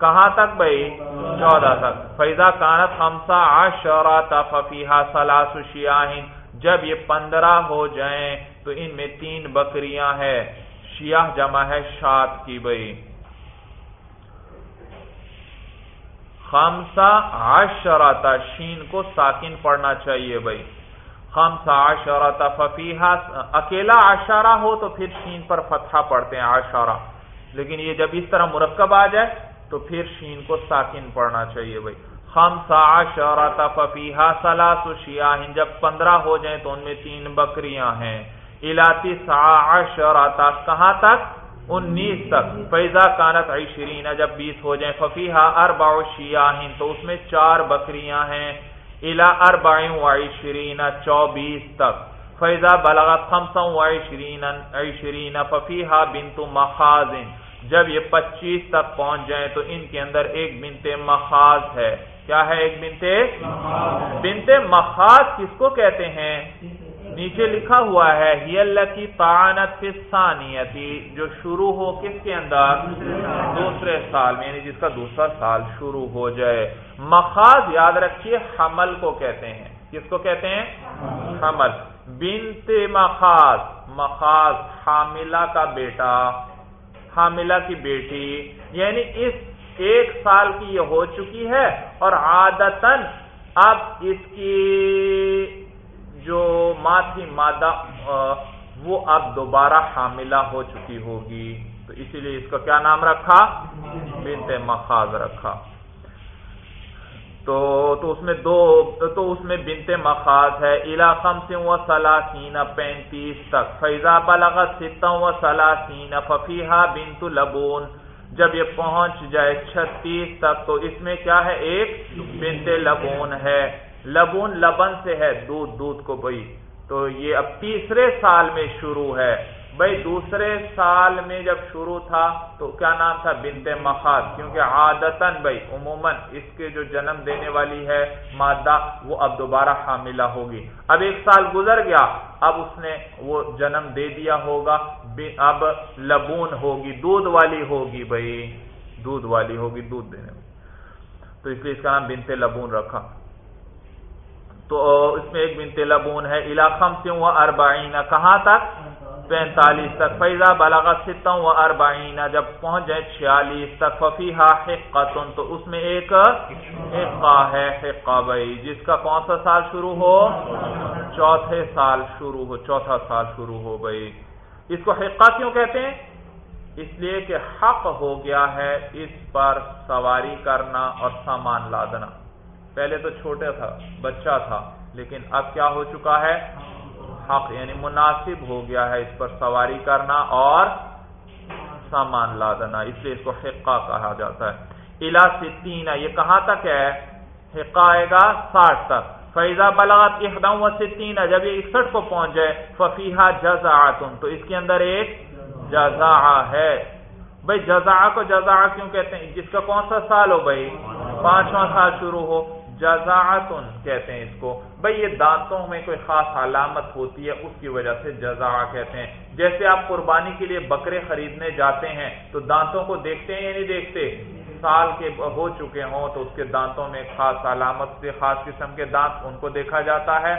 کہاں تک بھائی؟ چودہ تک۔ فیضا کانت ہمسا عشراتا ففیحا سلاس شیاہن جب یہ پندرہ ہو جائیں، تو ان میں تین بکریاں ہیں۔ شیاہ جمع ہے شاد کی بھائی خمسا عشرتا، شین کو ساکن پڑھنا چاہیے بھائی خمسا عشرتا ففیحا اکیلا عشارہ ہو تو پھر شین پر فتحہ پڑھتے ہیں عشارہ لیکن یہ جب اس طرح مرکب آ جائے تو پھر شین کو ساکن پڑھنا چاہیے بھائی خمسا عشرتا ففیحا سلاس شیاہن جب پندرہ ہو جائیں تو ان میں تین بکریاں ہیں۔ الاتی عشرتا کہاں تک؟ انیس تک۔ فیضا کانت عشرین جب بیس ہو جائیں ففیحا اربع شیاہن تو اس میں چار بکریاں ہیں۔ الا اربع وعشرین چوبیس تک۔ فیضا بلغت خمسا وعشرین عشرین ففیحا بنت مخازن۔ جب یہ پچیس تک پہنچ جائیں تو ان کے اندر ایک بنت مخاز ہے۔ کیا ہے ایک بنت؟ بنت مخاز کس کو کہتے ہیں؟ نیچے لکھا ہوا ہے، ہی اللہ کی تعانت ثانیتی جو شروع ہو کس کے اندر؟ دوسرے سال میں یعنی جس کا دوسرا سال شروع ہو جائے۔ مخاض یاد رکھیے، حمل کو کہتے ہیں۔ کس کو کہتے ہیں؟ حمل۔ بنت مخاض۔ مخاض حاملہ کا بیٹا، حاملہ کی بیٹی۔ یعنی اس ایک سال کی یہ ہو چکی ہے، اور عادتن اب اس کی جو ماں تھی مادہ وہ اب دوبارہ حاملہ ہو چکی ہوگی۔ تو اسی لیے اس کا کیا نام رکھا؟ بنت مخاض رکھا۔ تو تو اس میں دو، تو اس میں بنت مخاض ہے۔ علاقم سے وہ سلاسین پینتیس تک۔ فیضا بلغت ستم و سلاسین ففیحا بنت لبون۔ جب یہ پہنچ جائے چھتیس تک، تو اس میں کیا ہے؟ ایک بنت لبون ہے۔ لبون لبن سے ہے، دودھ دودھ کو بھائی تو یہ اب تیسرے سال میں شروع ہے۔ بھائی دوسرے سال میں جب شروع تھا تو کیا نام تھا؟ بنت مخاد کیونکہ عادتاً بھائی عموماً اس کے جو جنم دینے والی ہے مادہ، وہ اب دوبارہ حاملہ ہوگی۔ اب ایک سال گزر گیا، اب اس نے وہ جنم دے دیا ہوگا۔ اب لبون ہوگی، دودھ والی ہوگی بھائی دودھ والی ہوگی، دودھ دینے تو اس لیے اس کا نام بنتے لبون رکھا۔ تو اس میں ایک بنت لبون ہے علاقم سے وہ اربعین، کہاں تک؟ پینتالیس تک۔ فیضا بلاغ ستم و اربعین، جب پہنچ جائے چھیالیس تک ففیحا حقتن تو اس میں ایک حقہ ہے، حقہ بھائی، جس کا کون سا سال شروع ہو؟ چوتھے سال شروع ہو، چوتھا سال شروع ہو بھائی۔ اس کو حقہ کیوں کہتے ہیں؟ اس لیے کہ حق ہو گیا ہے اس پر سواری کرنا اور سامان لادنا۔ پہلے تو چھوٹا تھا، بچہ تھا، لیکن اب کیا ہو چکا ہے؟ حق یعنی مناسب ہو گیا ہے اس پر سواری کرنا اور سامان لادنا اس لیے اس کو حقہ کہا جاتا ہے۔ الا ستین، یہ کہاں تک ہے؟ حقہ آئے گا ساٹھ تک۔ فیضا بلاغت اقدام و ستین جب یہ اکسٹھ کو پہنچ جائے ففیحہ جزا تو اس کے اندر ایک جزا ہے۔ بھائی جزا کو جزا کیوں کہتے ہیں؟ جس کا کون سا سال ہو بھائی پانچواں سال شروع ہو۔ جزاعتن کہتے ہیں اس کو۔ بھائی یہ دانتوں میں کوئی خاص علامت ہوتی ہے، اس کی وجہ سے جزا کہتے ہیں۔ جیسے آپ قربانی کے لیے بکرے خریدنے جاتے ہیں، تو دانتوں کو دیکھتے ہیں یا نہیں دیکھتے؟ سال کے ہو چکے ہوں تو اس کے دانتوں میں خاص علامت سے خاص قسم کے دانت ان کو دیکھا جاتا ہے۔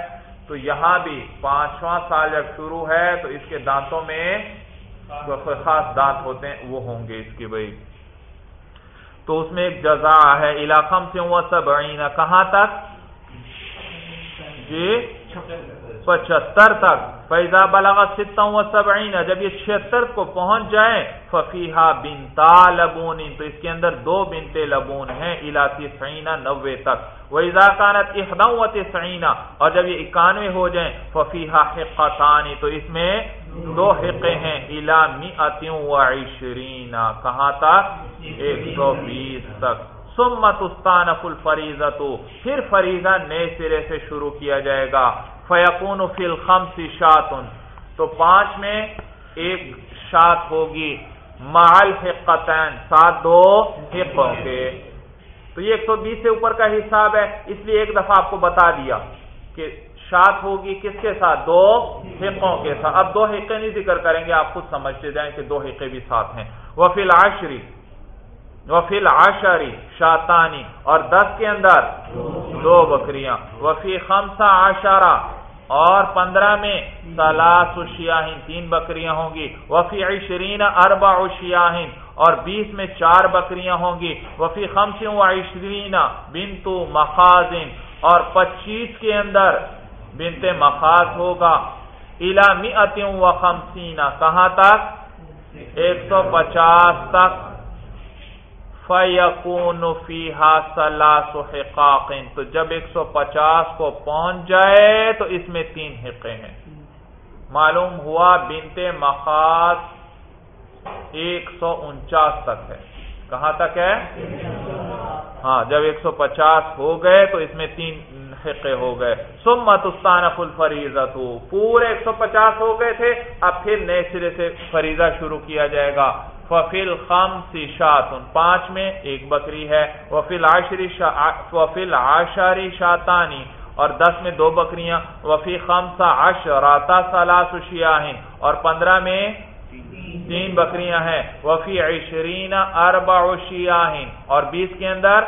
تو یہاں بھی پانچواں سال جب شروع ہے، تو اس کے دانتوں میں خاص دانت ہوتے ہیں، وہ ہوں گے اس کی بھائی تو اس میں ایک جزا ہے علاقم سے وہ سب کہاں تک؟ جی پچہتر تک۔ فیضا بلاغ ستوں و سبعین، جب یہ چھتر کو پہنچ جائیں ففیحا بنتا لبون، تو اس کے اندر دو بنتے لبون ہیں الاسی سعینہ نوے تک۔ وہ اضاکانت احدوت سعینہ اور جب یہ اکانوے ہو جائیں ففیحا حقتانی تو اس میں دو حقے ہیں الا میتوں و عشرین کہاں تک؟ ایک سو بیس تک۔ سمت استان الفریضت پھر فریضہ نئے سرے سے شروع کیا جائے گا۔ فیقون فل خم سی شاتن تو پانچ میں ایک شات ہوگی۔ مال حقتین سات دو حقوں کے۔ تو یہ ایک سو بیس سے اوپر کا حساب ہے، اس لیے ایک دفعہ آپ کو بتا دیا کہ شات ہوگی کس کے ساتھ؟ دو حقوں کے ساتھ۔ اب دو حقے نہیں ذکر کریں گے، آپ خود سمجھتے جائیں کہ دو حقے بھی ساتھ ہیں۔ وہ فی العشری وفی العشری اور دس کے اندر دو بکریاں۔ وفی خمسہ عشرہ، اور پندرہ میں سلاس شیاہین، تین بکریاں ہوں گی۔ وفی عشرین اربع شیاہین، اور بیس میں چار بکریاں ہوں گی۔ وفی خمس و عشرین بنت مخازن، اور پچیس کے اندر بنت مخاز ہوگا۔ الا مئت و خمسین کہاں تک؟ ایک سو پچاس تک۔ فیقون فیحا سلاس حقاق، تو جب ایک سو پچاس کو پہنچ جائے تو اس میں تین حقے ہیں۔ معلوم ہوا بنتے مخاص ایک سو انچاس تک ہے۔ کہاں تک ہے؟ ہاں جب ایک سو پچاس ہو گئے تو اس میں تین حقے ہو گئے۔ سمت استان فل فریضت پورے ایک سو پچاس ہو گئے تھے، اب پھر نئے سرے سے فریضہ شروع کیا جائے گا۔ ففیل خم سی شاتن پانچ میں ایک بکری ہے۔ وفیل عشری وفیل آشاری شاتانی اور دس میں دو بکریاں۔ وفی خم سا اشراتا سلاس شیاہن اور پندرہ میں تین بکریاں ہیں۔ وفی عشرین اربع شیاہن اور بیس کے اندر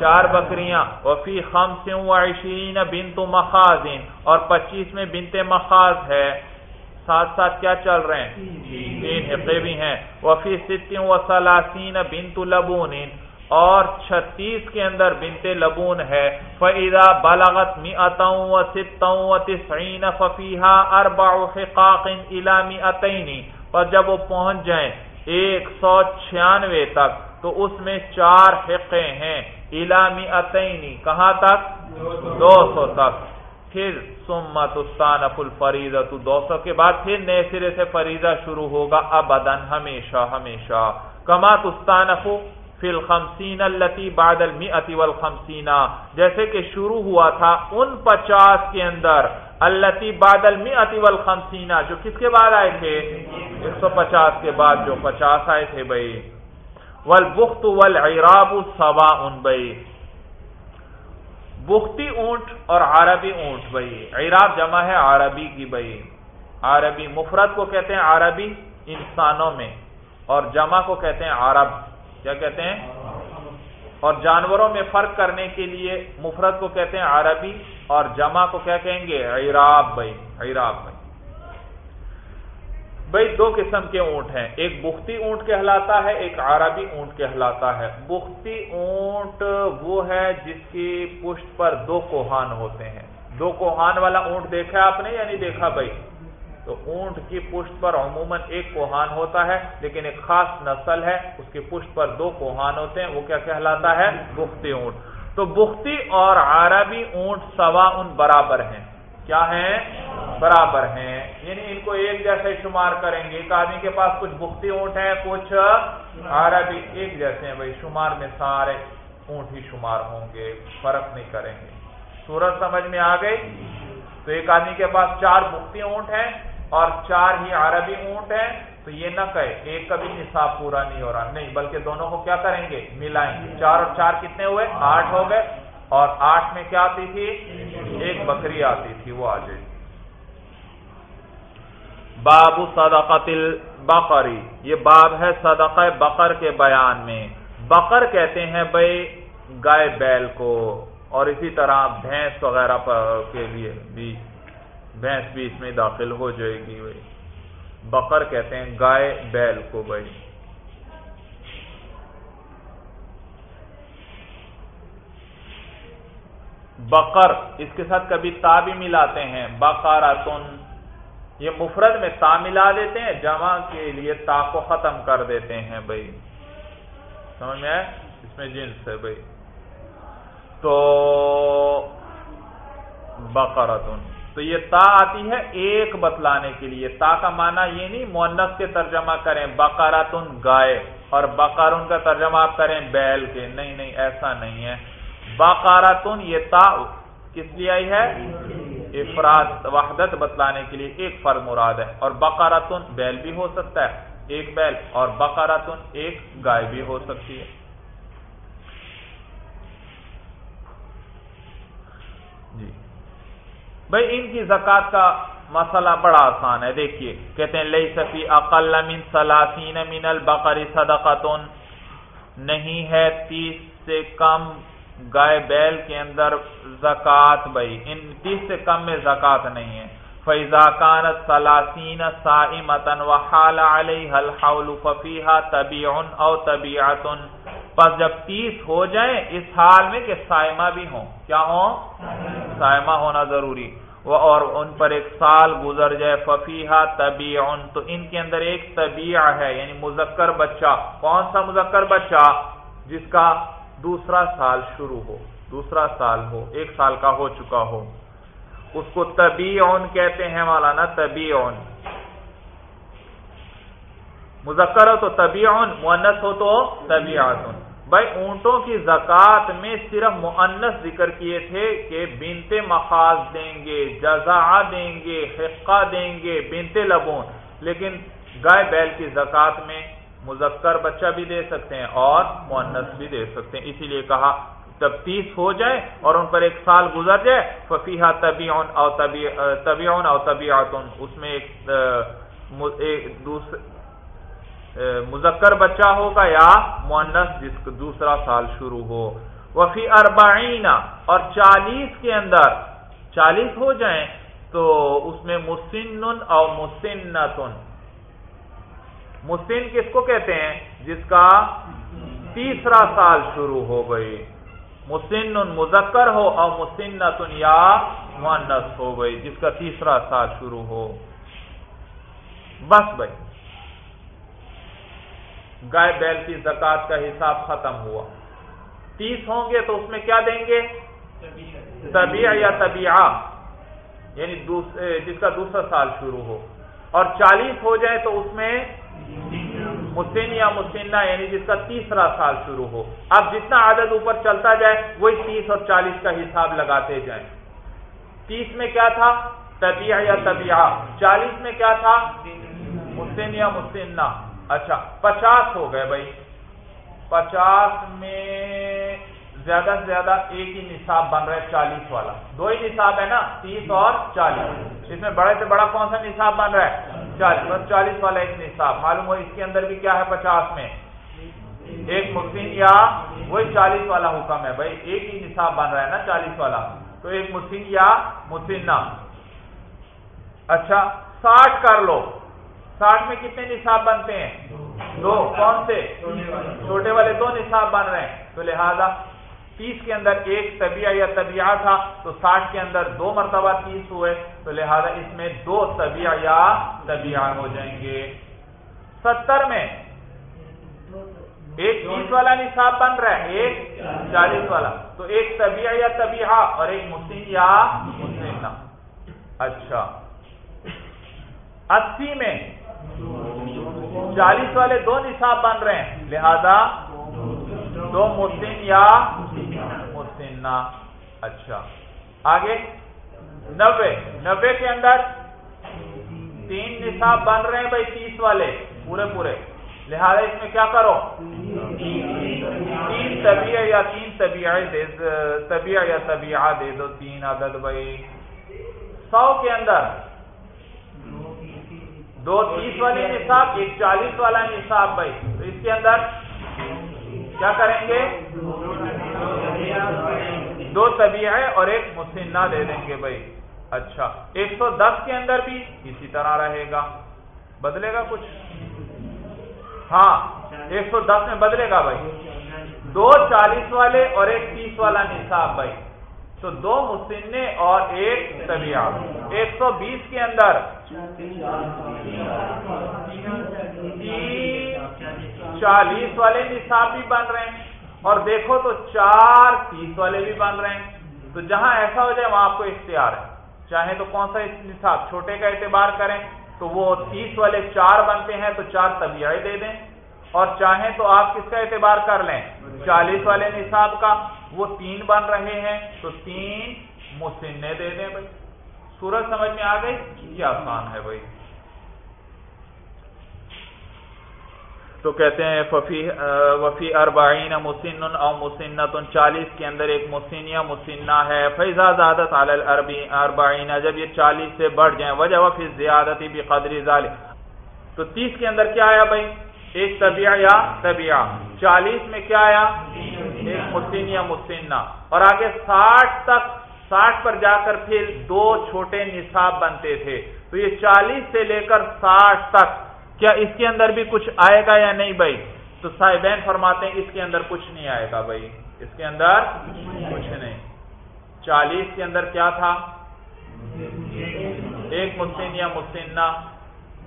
چار بکریاں۔ وفی خم سے عشرین بنت مخازن۔ اور پچیس میں بنت مخاز ہے۔ ساتھ ساتھ کیا چل رہے ہیں؟ تین حقے بھی ہیں۔ وفی ستم و سلاسین بنت لبون اور چھتیس کے اندر بنت لبون ہے۔ فعدا بلاغت می اتوں و ستوں و تسعین ففیحا اربع حقاق الامی اور جب وہ پہنچ جائیں ایک سو چھیانوے تک، تو اس میں چار حقے ہیں۔ الامی اتینی کہاں تک؟ دو سو تک۔ پھر سمت استان فل تو دو سو کے بعد پھر نئے سرے سے فریضہ شروع ہوگا ابدن ہمیشہ ہمیشہ۔ کما تستان فل خمسین التی بعد المیتی والخمسین، جیسے کہ شروع ہوا تھا ان پچاس کے اندر۔ التی بعد المیتی والخمسین جو کس کے بعد آئے تھے؟ ایک سو پچاس کے بعد، جو پچاس آئے تھے بھائی۔ والبخت والعراب سوا ان بھائی۔ بختی اونٹ اور عربی اونٹ بھائی۔ عراب جمع ہے عربی کی بھائی۔ عربی مفرد کو کہتے ہیں عربی انسانوں میں، اور جمع کو کہتے ہیں عرب۔ کیا کہتے ہیں؟ اور جانوروں میں فرق کرنے کے لیے مفرد کو کہتے ہیں عربی اور جمع کو کیا کہیں گے؟ عراب بھائی عراب بھائی۔ بھائی، دو قسم کے اونٹ ہیں۔ ایک بختی اونٹ کہلاتا ہے، ایک عربی اونٹ کہلاتا ہے۔ بختی اونٹ وہ ہے جس کی پشت پر دو کوہان ہوتے ہیں۔ دو کوہان والا اونٹ دیکھا آپ نے یا نہیں دیکھا بھائی؟ تو اونٹ کی پشت پر عموماً ایک کوہان ہوتا ہے، لیکن ایک خاص نسل ہے، اس کی پشت پر دو کوہان ہوتے ہیں، وہ کیا کہلاتا ہے؟ بختی اونٹ۔ تو بختی اور عربی اونٹ سوا ان برابر ہیں۔ کیا ہیں؟ برابر ہیں۔ یعنی ان کو ایک جیسے شمار کریں گے۔ ایک آدمی کے پاس کچھ بختی اونٹ ہیں، کچھ عربی ایک جیسے ہیں۔ بھائی، شمار میں سارے اونٹ ہی شمار ہوں گے، فرق نہیں کریں گے۔ صورت سمجھ میں آ گئی؟ تو ایک آدمی کے پاس چار مفتی اونٹ ہیں اور چار ہی عربی اونٹ ہیں، تو یہ نہ کہے، ایک کا بھی نصاب پورا نہیں ہو رہا۔ نہیں، بلکہ دونوں کو کیا کریں گے؟ ملائیں گے۔ چار اور چار کتنے ہوئے؟ آٹھ ہو گئے۔ اور آٹھ میں کیا آتی تھی؟ ایک بکری آتی تھی، وہ آ جائے۔ باب صدقت البقری یہ باب ہے صدقہ بقر کے بیان میں۔ بقر کہتے ہیں بھائی، گائے بیل کو۔ اور اسی طرح بھینس وغیرہ کے لیے بھی۔ بھینس بھی اس میں داخل ہو جائے گی بھائی۔ بقر کہتے ہیں، گائے بیل کو بھائی۔ بقر، اس کے ساتھ کبھی تا بھی ملاتے ہیں۔ بقاراتن یہ مفرد میں تا ملا دیتے ہیں، جمع کے لیے تا کو ختم کر دیتے ہیں بھائی۔ سمجھ میں اس میں جنس ہے بھائی۔ تو بقرتن تو یہ تا آتی ہے ایک بتلانے کے لیے۔ تا کا معنی یہ نہیں مونس کے ترجمہ کریں بقرتن گائے اور بقارن کا ترجمہ آپ کریں بیل کے۔ نہیں نہیں، ایسا نہیں ہے۔ باقاراتن یہ تا کس لیے آئی ہے؟ افراد، وحدت بتلانے کے لیے ایک فرد مراد ہے۔ اور بقاراتن بیل بھی ہو سکتا ہے، ایک بیل، اور بقاراتن ایک گائے بھی ہو سکتی ہے جی بھائی ان کی زکات کا مسئلہ بڑا آسان ہے۔ دیکھیے، کہتے ہیں لئی سفی اقل من سلاسین من البقری صدقتن نہیں ہے تیس سے کم گائے بیل کے اندر زکات بھائی۔ ان تیس سے کم میں زکات نہیں ہے۔ فیضا کانت سلاسین سائمتن وحال علیہ الحول ففیہا طبیعن او طبیعتن پس جب تیس ہو جائیں، اس حال میں کہ سائمہ بھی ہوں۔ کیا ہوں؟ سائمہ ہونا ضروری۔ اور ان پر ایک سال گزر جائے ففیحا طبیعن تو ان کے اندر ایک طبیع ہے یعنی مذکر بچہ۔ کون سا مذکر بچہ؟ جس کا دوسرا سال شروع ہو، دوسرا سال ہو، ایک سال کا ہو چکا ہو۔ اس کو طبی کہتے ہیں مولانا طبی مذکر ہو تو طبی مونس ہو تو طبی بھائی اونٹوں کی زکات میں صرف معنس ذکر کیے تھے کہ بنتے مخاص دیں گے جزا دیں گے، حقہ دیں گے، بنتے لبون۔ لیکن گائے بیل کی زکات میں مذکر بچہ بھی دے سکتے ہیں اور مونس بھی دے سکتے ہیں۔ اسی لیے کہا جب تیس ہو جائے اور ان پر ایک سال گزر جائے ففیحہ طبی او طبی او طبیعت اس میں ایک دوسرے مذکر بچہ ہوگا یا مونس جس کا دوسرا سال شروع ہو۔ وفی اربعین، اور چالیس کے اندر چالیس ہو جائیں تو اس میں مسن اور مسنتن۔ مسن کس کو کہتے ہیں؟ جس کا تیسرا سال شروع ہو گئی۔ مسن مذکر ہو اور مسنتن یا مونس ہو گئی، جس کا تیسرا سال شروع ہو۔ بس بھائی۔ گائے بیل کی زکات کا حساب ختم ہوا۔ تیس ہوں گے تو اس میں کیا دیں گے؟ طبیع یا طبیع یعنی جس کا دوسرا سال شروع ہو۔ اور چالیس ہو جائے تو اس میں مسن یا مسنہ یعنی جس کا تیسرا سال شروع ہو۔ اب جتنا عدد اوپر چلتا جائے، وہی تیس اور چالیس کا حساب لگاتے جائیں۔ تیس میں کیا تھا؟ طبیع یا طبیعہ چالیس میں کیا تھا؟ مسن یا مسنہ۔ اچھا پچاس ہو گئے بھائی۔ پچاس میں زیادہ سے زیادہ ایک ہی نصاب بن رہا ہے چالیس والا۔ دو ہی نصاب ہے نا، تیس اور چالیس۔ اس میں بڑے سے بڑا کون سا نصاب بن رہا ہے؟ چالیس۔ بس چالیس والا ایک نصاب۔ معلوم ہو اس کے اندر بھی کیا ہے پچاس میں؟ ایک مسین یا وہی چالیس والا حکم ہے بھائی۔ ایک ہی نصاب بن رہا ہے نا چالیس والا۔ تو ایک مسین یا مسنہ اچھا ساٹھ کر لو۔ ساٹھ میں کتنے نصاب بنتے ہیں؟ دو. کون سے؟ چھوٹے والے دو نصاب بن رہے ہیں۔ تو لہذا تیس کے اندر ایک طبیعہ یا طبیعہ تھا، تو ساٹھ کے اندر دو مرتبہ تیس ہوئے۔ تو لہذا اس میں دو طبیعہ یا طبیعہ ہو جائیں گے۔ ستر میں ایک تیس والا نصاب بن رہا ہے، ایک چالیس والا۔ تو ایک طبیعہ یا طبیعہ اور ایک مسلم یا مسلم اچھا۔ اسی میں چالیس والے دو نصاب بن رہے ہیں۔ لہذا دو مسن یا مسنہ اچھا۔ آگے۔ نبے نبے کے اندر تین نصاب بن رہے ہیں بھائی، تیس والے۔ پورے پورے۔ لہذا اس میں کیا کرو؟ تین طبیع یا تین طبیع یا طبیعہ دے دو تین عدد بھائی۔ سو کے اندر دو تیس والی نصاب، ایک چالیس والا نصاب بھائی۔ تو اس کے اندر کیا کریں گے؟ دو طبیع اور ایک مسنہ دے دیں گے بھائی۔ اچھا ایک سو دس کے اندر بھی اسی طرح رہے گا۔ بدلے گا کچھ؟ ہاں ایک سو دس میں بدلے گا بھائی۔ دو چالیس والے اور ایک تیس والا نصاب بھائی۔ تو دو مسنے اور ایک طبیعت ایک سو بیس کے اندر۔ چالیس والے نصاب بھی بن رہے ہیں۔ اور دیکھو تو چار تیس والے بھی بن رہے ہیں۔ تو جہاں ایسا ہو جائے وہاں آپ کو اختیار ہے۔ چاہے تو کون سا نصاب چھوٹے کا اعتبار کریں، تو وہ تیس والے چار بنتے ہیں تو چار طبیعی دے دیں۔ اور چاہیں تو آپ کس کا اعتبار کر لیں؟ چالیس والے نصاب کا۔ وہ تین بن رہے ہیں، تو تین مسنے دے دیں بھائی۔ سورج سمجھ میں آ گئی؟ یہ آسان ہے بھائی۔ تو کہتے ہیں وفی اربعین مسن او مسنت چالیس کے اندر ایک مسن یا مسنہ ہے۔ فیضا زیادت اربعین جب یہ چالیس سے بڑھ جائیں وجہ وفی زیادتی بھی قدری ظالم تو تیس کے اندر کیا آیا بھائی؟ ایک طبیعہ یا طبیعہ چالیس میں کیا آیا؟ ایک مسن یا مسنہ۔ اور آگے ساٹھ تک، ساٹھ پر جا کر پھر دو چھوٹے نصاب بنتے تھے۔ تو یہ چالیس سے لے کر ساٹھ تک، کیا اس کے اندر بھی کچھ آئے گا یا نہیں بھائی؟ تو صاحبین فرماتے ہیں اس کے اندر کچھ نہیں آئے گا بھائی۔ اس کے اندر کچھ نہیں۔ چالیس کے اندر کیا تھا؟ ایک مسن یا مسنہ۔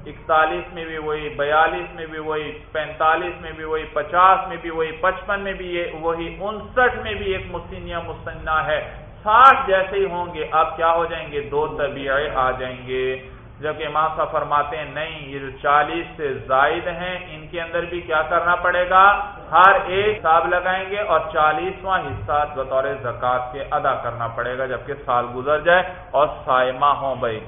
اکتالیس میں بھی وہی، بیالیس میں بھی وہی، پینتالیس میں بھی وہی، پچاس میں بھی وہی، پچپن میں بھی وہی، انسٹھ میں بھی ایک مسن یا مسنہ ہے۔ ساٹھ جیسے ہی ہوں گے، اب کیا ہو جائیں گے؟ دو طبیعے آ جائیں گے۔ جبکہ امام صاحب فرماتے ہیں، نہیں، یہ جو چالیس سے زائد ہیں، ان کے اندر بھی کیا کرنا پڑے گا؟ ہر ایک حساب لگائیں گے اور چالیسواں حصہ بطور زکات کے ادا کرنا پڑے گا، جبکہ سال گزر جائے اور سائمہ ہوں بھائی۔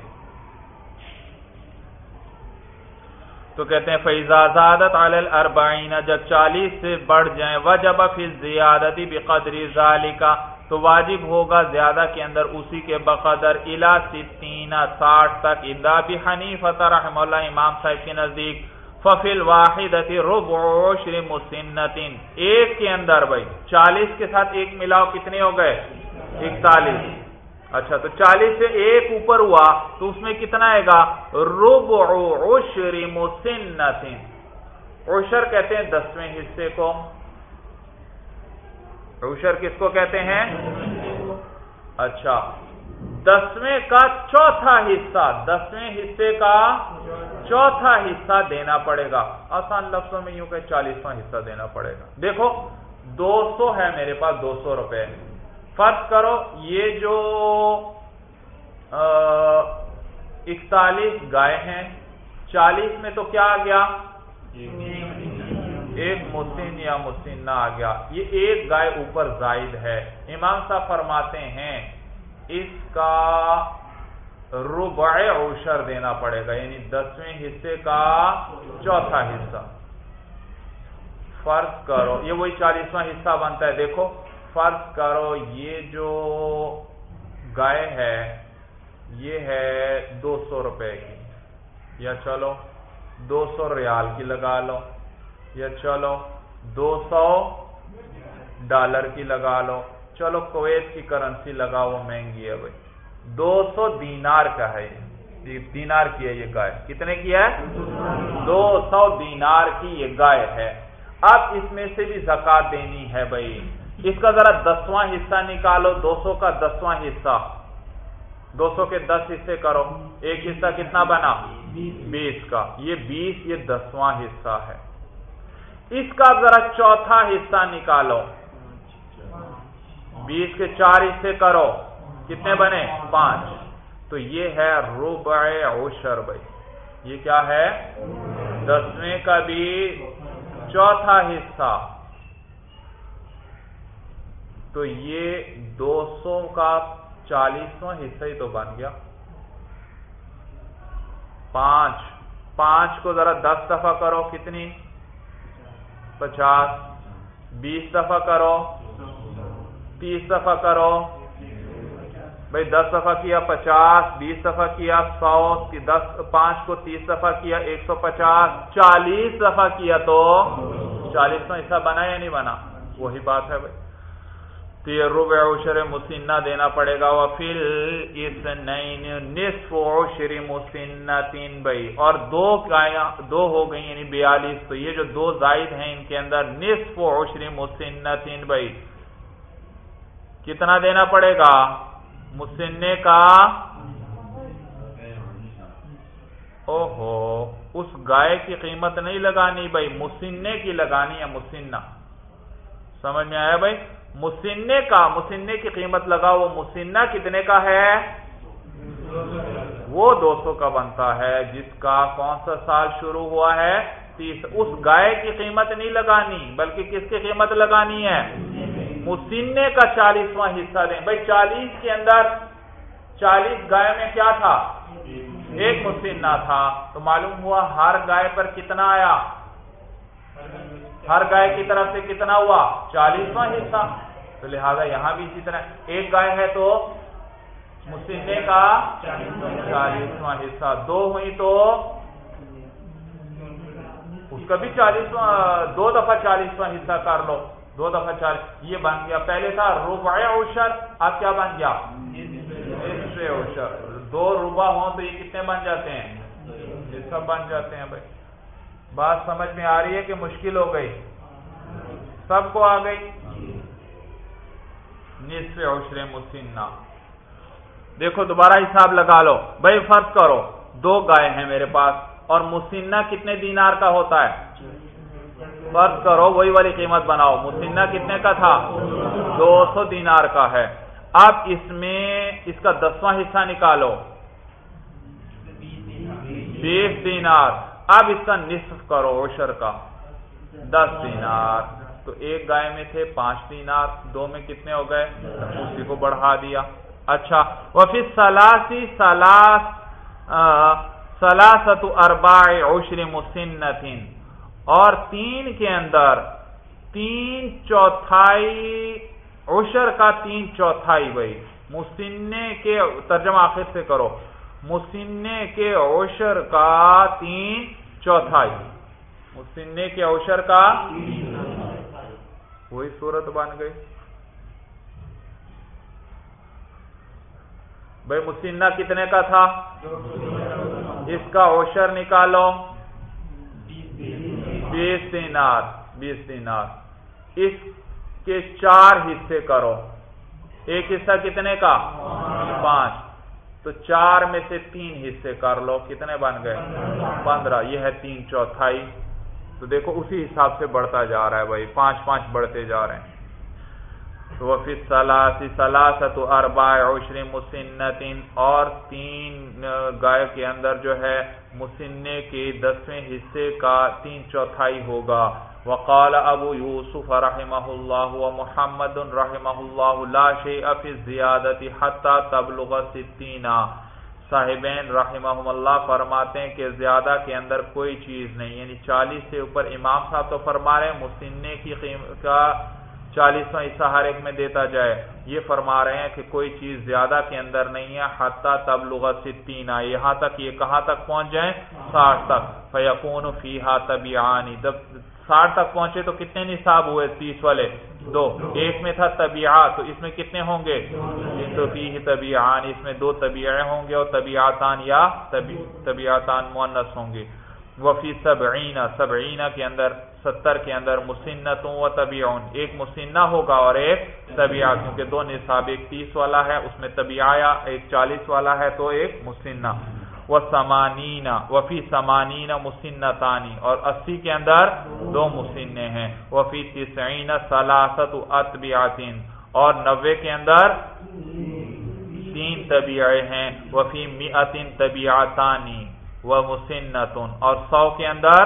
تو کہتے ہیں فیضا زادت اربعین جب چالیس سے بڑھ جائیں، وجب فی زیادتی بقدری ذالکہ تو واجب ہوگا زیادہ کے اندر اسی کے بقدر الا ستین، ساٹھ تک. ادا بھی حنیف رحم اللہ، امام صاحب کے نزدیک. ففل واحد ربعشر مسنتن ایک کے اندر بھائی، چالیس کے ساتھ ایک ملاؤ کتنے ہو گئے؟ اکتالیس. اچھا تو چالیس سے ایک اوپر ہوا، تو اس میں کتنا آئے گا؟ ربع عشر مسنتن۔ عشر کہتے ہیں دسویں حصے کو۔ عشر کس کو کہتے ہیں؟ اچھا دسویں کا چوتھا حصہ، دسویں حصے کا چوتھا حصہ دینا پڑے گا۔ آسان لفظوں میں یوں کہ چالیسواں حصہ دینا پڑے گا۔ دیکھو، دو سو ہے میرے پاس، دو سو روپے۔ فرض کرو یہ جو اکتالیس گائے ہیں، چالیس میں تو کیا آ گیا؟ ایک مسن یا مسنہ آ گیا۔ یہ ایک گائے اوپر زائد ہے۔ امام صاحب فرماتے ہیں، اس کا ربع عشر دینا پڑے گا یعنی دسویں حصے کا چوتھا حصہ۔ فرض کرو، یہ وہی چالیسواں حصہ بنتا ہے، دیکھو۔ فرض کرو، یہ جو گائے ہے، یہ ہے دو سو روپے کی۔ یا چلو، دو سو ریال کی لگا لو۔ یا چلو، دو سو ڈالر کی لگا لو۔ چلو، کویت کی کرنسی لگا وہ مہنگی ہے بھائی۔ دو سو دینار کا ہے یہ۔ دینار کی ہے یہ گائے۔ کتنے کی ہے؟ دو سو دینار کی یہ گائے ہے۔ اب اس میں سے بھی زکات دینی ہے بھائی۔ اس کا ذرا دسواں حصہ نکالو دو سو کا دسواں حصہ۔ دو سو کے دس حصے کرو۔ ایک حصہ کتنا بنا؟ بیس کا۔ یہ بیس، یہ دسواں حصہ ہے۔ اس کا ذرا چوتھا حصہ نکالو۔ بیس کے چار حصے کرو۔ کتنے بنے؟ پانچ۔ تو یہ ہے ربع عشر بھائی۔ یہ کیا ہے؟ دسویں کا بھی چوتھا حصہ۔ تو یہ دو سو کا چالیسواں حصہ ہی تو بن گیا۔ پانچ۔ پانچ کو ذرا دس دفعہ کرو، کتنی؟ پچاس۔ بیس دفعہ کرو۔ تیس دفعہ کرو۔ بھائی دس دفعہ کیا، پچاس۔ بیس دفعہ کیا، سو۔ دس، پانچ کو تیس دفعہ کیا، ایک سو پچاس۔ چالیس دفعہ کیا تو؟ چالیسواں حصہ بنا یا نہیں بنا؟ وہی بات ہے بھائی۔ تو یہ ربع عشر مسنہ دینا پڑے گا وہ فل اس نصف عشر مسنہ تین بھائی۔ اور دو دو ہو گئی یعنی بیالیس۔ تو یہ جو دو زائد ہیں، ان کے اندر نصف عشر مسنہ تین بھائی۔ کتنا دینا پڑے گا؟ مسنے کا۔ او ہو اس گائے کی قیمت نہیں لگانی بھائی مسنے کی لگانی ہے، مسنہ۔ سمجھ میں آیا بھائی؟ مسنے کا، مسنے کی قیمت لگاؤ، وہ مسنہ کتنے کا ہے؟ وہ دو سو کا بنتا ہے، جس کا کون سا سال شروع ہوا ہے؟ تیس، اس گائے کی قیمت نہیں لگانی، بلکہ کس کی قیمت لگانی ہے؟ مسنے کا چالیسواں حصہ دیں۔ بھائی، چالیس کے اندر چالیس گائے میں کیا تھا؟ ایک مسنہ تھا۔ تو معلوم ہوا ہر گائے پر کتنا آیا؟ ہر گائے کی طرف سے کتنا ہوا؟ چالیسواں حصہ۔ تو لہذا یہاں بھی اسی طرح ایک گائے ہے تو مسنے کا چالیسواں حصہ۔ دو ہوئی تو اس کا بھی چالیسواں، دو دفعہ چالیسواں حصہ کر لو۔ دو دفعہ چالیس یہ بن گیا۔ پہلے تھا ربع اوشر اب کیا بن گیا؟ اوشر دو روبا ہوں تو یہ کتنے بن جاتے ہیں؟ یہ سب بن جاتے ہیں بھائی۔ بات سمجھ میں آ رہی ہے کہ مشکل ہو گئی۔ سب کو آ گئی۔ نصف عشر مسنہ۔ دیکھو، دوبارہ حساب لگا لو۔ بھائی، فرض کرو، دو گائے ہیں میرے پاس اور مسنہ کتنے دینار کا ہوتا ہے؟ فرض کرو، وہی والی قیمت بناؤ۔ مسنہ کتنے کا تھا؟ دو سو دینار کا ہے۔ اب اس میں اس کا دسواں حصہ نکالو۔ بیس دینار۔ اب اس کا نصف کرو اوشر کا۔ دس دینار۔ تو ایک گائے میں تھے پانچ دینار۔ دو میں کتنے ہو گئے؟ اسی کو بڑھا دیا۔ اچھا۔ وہ پھر سلاسی سلاس سلاست اربا اوشر مسن اور تین کے اندر تین چوتھائی اوشر کا تین چوتھائی بھائی۔ مسنے کے ترجمہ آخر سے کرو۔ مسنے کے اوشر کا تین چوتھائی۔ مسنے کے اوشر کا وہی صورت بن گئی۔ بھائی مسنہ کتنے کا تھا؟ اس کا اوشر نکالو۔ بیس دینار بیس دینار۔ اس کے چار حصے کرو۔ ایک حصہ کتنے کا؟ پانچ۔ تو چار میں سے تین حصے کر لو، کتنے بن گئے؟ پندرہ۔ یہ ہے تین چوتھائی۔ تو دیکھو، اسی حساب سے بڑھتا جا رہا ہے بھائی۔ پانچ پانچ بڑھتے جا رہے ہیں۔ تو وہ پھر سلاسی سلاست اربا عشر مسنتن اور تین گائے کے اندر جو ہے، مسنے کے دسویں حصے کا تین چوتھائی ہوگا۔ وقال ابو یوسف رحمہ اللہ و محمد رحمہ اللہ لا شیء فی الزیادت حتی تبلغ ستینہ صاحبین رحمہ اللہ فرماتے ہیں کہ زیادہ کے اندر کوئی چیز نہیں یعنی چالیس سے اوپر امام صاحب تو فرما رہے ہیں مسنے کی قیمت کا چالیسواں حصہ ہر ایک میں دیتا جائے۔ یہ فرما رہے ہیں کہ کوئی چیز زیادہ کے اندر نہیں ہے، حتیٰ تب لغت ستینہ یہاں تک، یہ کہاں تک پہنچ جائیں؟ ساٹھ تک۔ فیقون فیحا تبھی جب ساٹھ تک پہنچے تو کتنے نصاب ہوئے تیس والے؟ دو۔ ایک میں تھا طبیعت تو اس میں کتنے ہوں گے؟ تو طبیعان، اس میں دو طبیعے ہوں گے اور طبیعتان یا طبیعتان مونس ہوں گے۔ وفی سبعین سبعین کے اندر، ستر کے اندر مسنتوں و طبیعون۔ ایک مسنہ ہوگا اور ایک طبیعہ، کیونکہ دو نصاب، ایک تیس والا ہے، اس میں طبیعہ ایک چالیس والا ہے، تو ایک مسنہ۔ وہ سمانین وفی سمانین مسنتانی اور اسی کے اندر دو مسنے ہیں۔ وفی تسعین سلاست اطبیعتین اور نوے کے اندر تین طبیعے ہیں۔ وفی میتن طبیعتانی و مسنتن اور سو کے اندر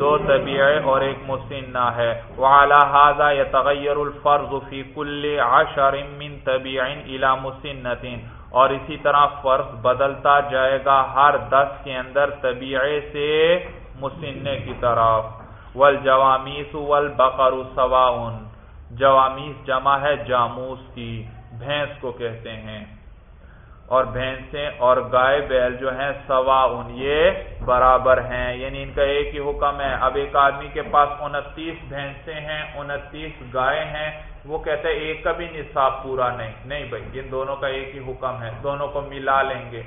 دو طبیعے اور ایک مسنہ ہے۔ وعلا حاضا یتغیر الفرض فی کل عشر من طبیع الى مسنت اور اسی طرح فرض بدلتا جائے گا ہر دس کے اندر طبیعے سے مسنہ کی طرف۔ والجوامیس والبقر سواؤن جوامیس جمع ہے جاموس کی، بھینس کو کہتے ہیں۔ اور بھینسیں اور گائے بیل جو ہیں سوا ان یہ برابر ہیں۔ یعنی ان کا ایک ہی حکم ہے۔ اب ایک آدمی کے پاس انتیس بھینسیں ہیں، انتیس گائے ہیں وہ کہتے ہیں ایک کا بھی نصاب پورا نہیں۔ نہیں بھائی ان دونوں کا ایک ہی حکم ہے، دونوں کو ملا لیں گے۔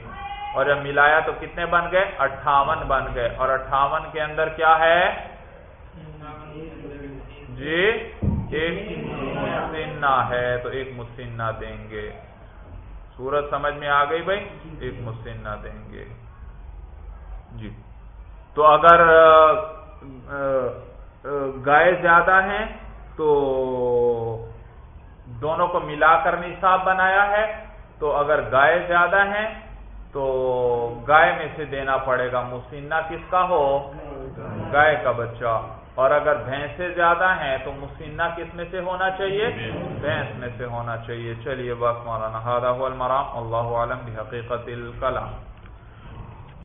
اور جب ملایا تو کتنے بن گئے؟ اٹھاون بن گئے۔ اور اٹھاون کے اندر کیا ہے؟ جی ایک مسنہ ہے تو ایک مسنہ دیں گے۔ سورت سمجھ میں آ گئی بھائی؟ ایک مسنہ دیں گے۔ جی۔ تو اگر گائے زیادہ ہیں تو دونوں کو ملا کر نصاب بنایا ہے، تو اگر گائے زیادہ ہیں، تو گائے میں سے دینا پڑے گا مسنہ کس کا ہو؟ گائے کا بچہ۔ اور اگر بھینسیں زیادہ ہیں، تو مسینہ کس میں سے ہونا چاہیے؟ بھینس میں سے ہونا چاہیے۔ چلیے بس مولانا المرام اللہ عالم بحقیقت الکلام۔